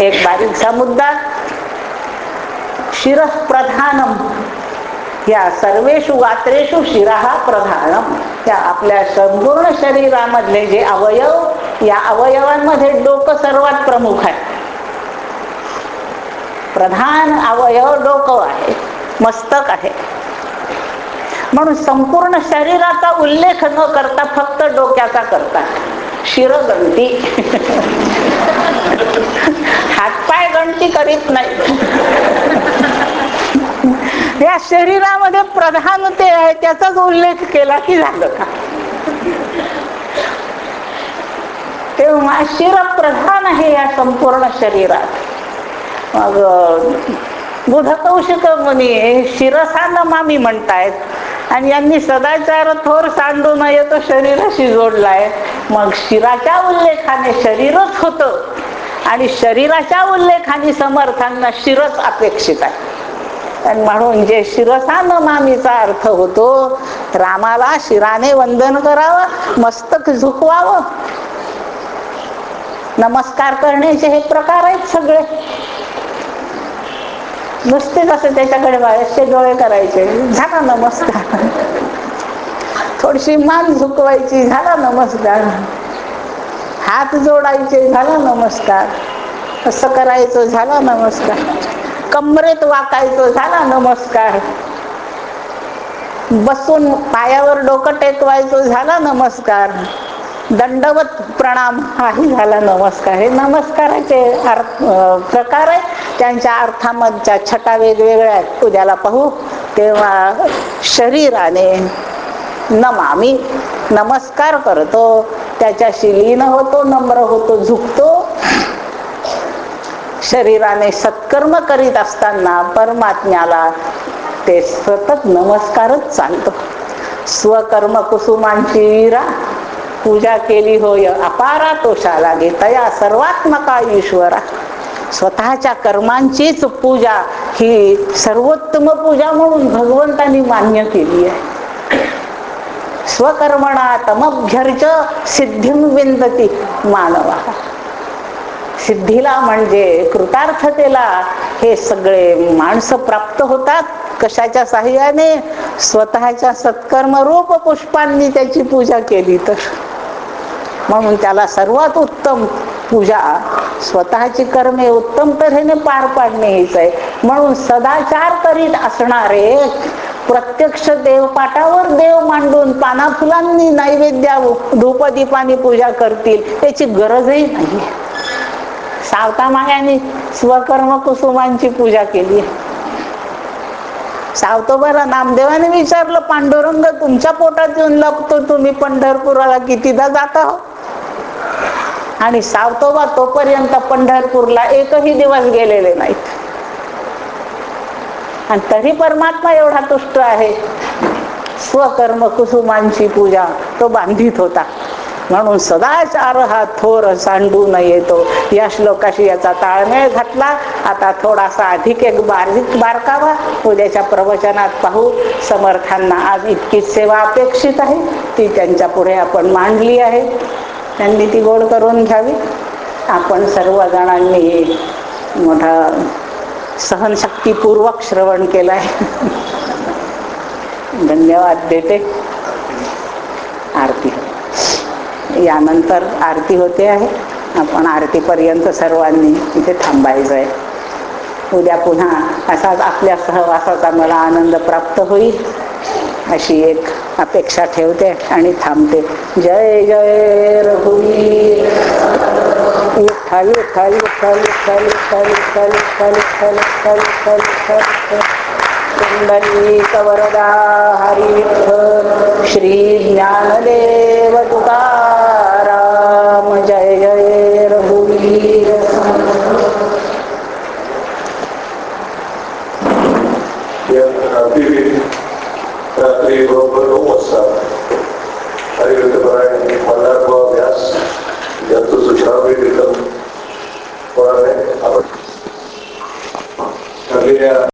एक बारीकसा मुद्दा शिरस प्रधानम. या सर्वेषु गात्रेषु शिरा प्रधानम. त्या आपल्या संपूर्ण शरीरामधले जे अवयव या अवयवांमध्ये डोकं सर्वात प्रमुख आहे. प्रधान अवयव डोकं आहे मस्तक आहे. म्हणून संपूर्ण शरीराचा उल्लेख न करता फक्त डोक्याचा करतात शिरगंती. हातपाय गणती करीत नाही. या शरीरामध्ये प्रधान ते आहे त्याचाच उल्लेख केला की झालं का? तेव्हा शिर प्रधान आहे या संपूर्ण शरीरात. मग बुध कौशिक मुनी शिरसान मामी म्हणतायत. आणि यांनी सदाचार थोर सांडू नये तो शरीराशी जोडलाय. मग शिराच्या उल्लेखाने शरीरच होतं. आणि शरीराच्या उल्लेखाने समर्थांना शिरच अपेक्षित आहे. आणि म्हणून जे शिरसान मामीचा अर्थ होतो रामाला शिराने वंदन करावं मस्तक झुकवावं. नमस्कार करण्याचे हे प्रकार आहेत सगळे. नुसते कसं त्याच्याकडे बाहेरचे डोळे करायचे. झाला नमस्कार. थोडीशी मान झुकवायची झाला नमस्कार. हात जोडायचे झाला नमस्कार. असं करायचं झाला नमस्कार. कमरेत वाकायचं झाला नमस्कार. बसून पायावर डोकं टेकवायचं झाला नमस्कार. दंडवत प्रणाम. हाही झाला नमस्कार. हे नमस्काराचे अर्थ प्रकार आहे त्यांच्या अर्थामधच्या छटा वेगवेगळ्या आहेत. उद्याला पाहू. तेव्हा शरीराने नमामी नमस्कार करतो. त्याच्याशी लीन होतो नम्र होतो झुकतो. शरीराने सत्कर्म करीत असताना परमात्म्याला ते सतत नमस्कारच चालतो. स्वकर्म कुसुमांची वीरा पूजा केली होय अपारा तोषाला तया सर्वात्मका ईश्वरा. स्वतःच्या कर्मांचीच पूजा ही सर्वोत्तम पूजा म्हणून भगवंतांनी मान्य केली आहे. स्वकर्मणा तमभ्यर्च सिद्धिम विंदती मानवा. सिद्धीला म्हणजे कृतार्थतेला हे सगळे माणसं प्राप्त होतात कशाच्या साह्याने? स्वतःच्या सत्कर्म रूप पुष्पांनी त्याची पूजा केली तर. म्हणून त्याला सर्वात उत्तम पूजा. स्वतःची कर्मे उत्तम तऱ्हेने पार पाडणे हेच आहे. म्हणून सदाचार करीत असणारे प्रत्यक्ष देवपाठावर देव मांडून पाना फुलांनी नैवेद्या धूपदीपानी पूजा करतील त्याची गरजही नाही. सावता मायाने स्वकर्म कुसुमांची पूजा केली. सावतोबाला नामदेवाने विचारलं पांडुरंग तुमच्या पोटात येऊन लपतो तुम्ही पंढरपुराला कितीदा जाता हो? आणि सावतोबा तोपर्यंत पंढरपूरला एकही दिवस गेलेले नाहीत. आणि तरी परमात्मा एवढा तुष्ट आहे. स्वकर्म कुसुमांची पूजा. तो बांधित होता. म्हणून सदाचार हा थोर सांडू न येतो. या श्लोकाशी याचा ताळमेळ घातला. आता थोडासा अधिक एक बारीक बारकावा. उद्याच्या प्रवचनात पाहू. समर्थांना आज इतकी सेवा अपेक्षित आहे. ती त्यांच्या पुढे आपण मांडली आहे. त्यांनी ती गोड करून घ्यावी. आपण सर्वजणांनी मोठा सहनशक्तीपूर्वक श्रवण केलं आहे धन्यवाद देते आरती. यानंतर आरती होते आहे. आपण आरतीपर्यंत सर्वांनी इथे थांबायचं आहे उद्या पुन्हा असाच आपल्या सहवासाचा मला आनंद प्राप्त होईल. अशी एक अपेक्षा ठेवते आणि थांबते. जय जय रघुवीर. विठ्ठल विठ्ठल विठ्ठल विठ्ठल विठ्ठल विठ्ठल विठ्ठल विठ्ठल विठ्ठल विठ्ठल विठ्ठल कुंडलिक हरी विठ्ठल श्री ज्ञानदेव तुकाराम historia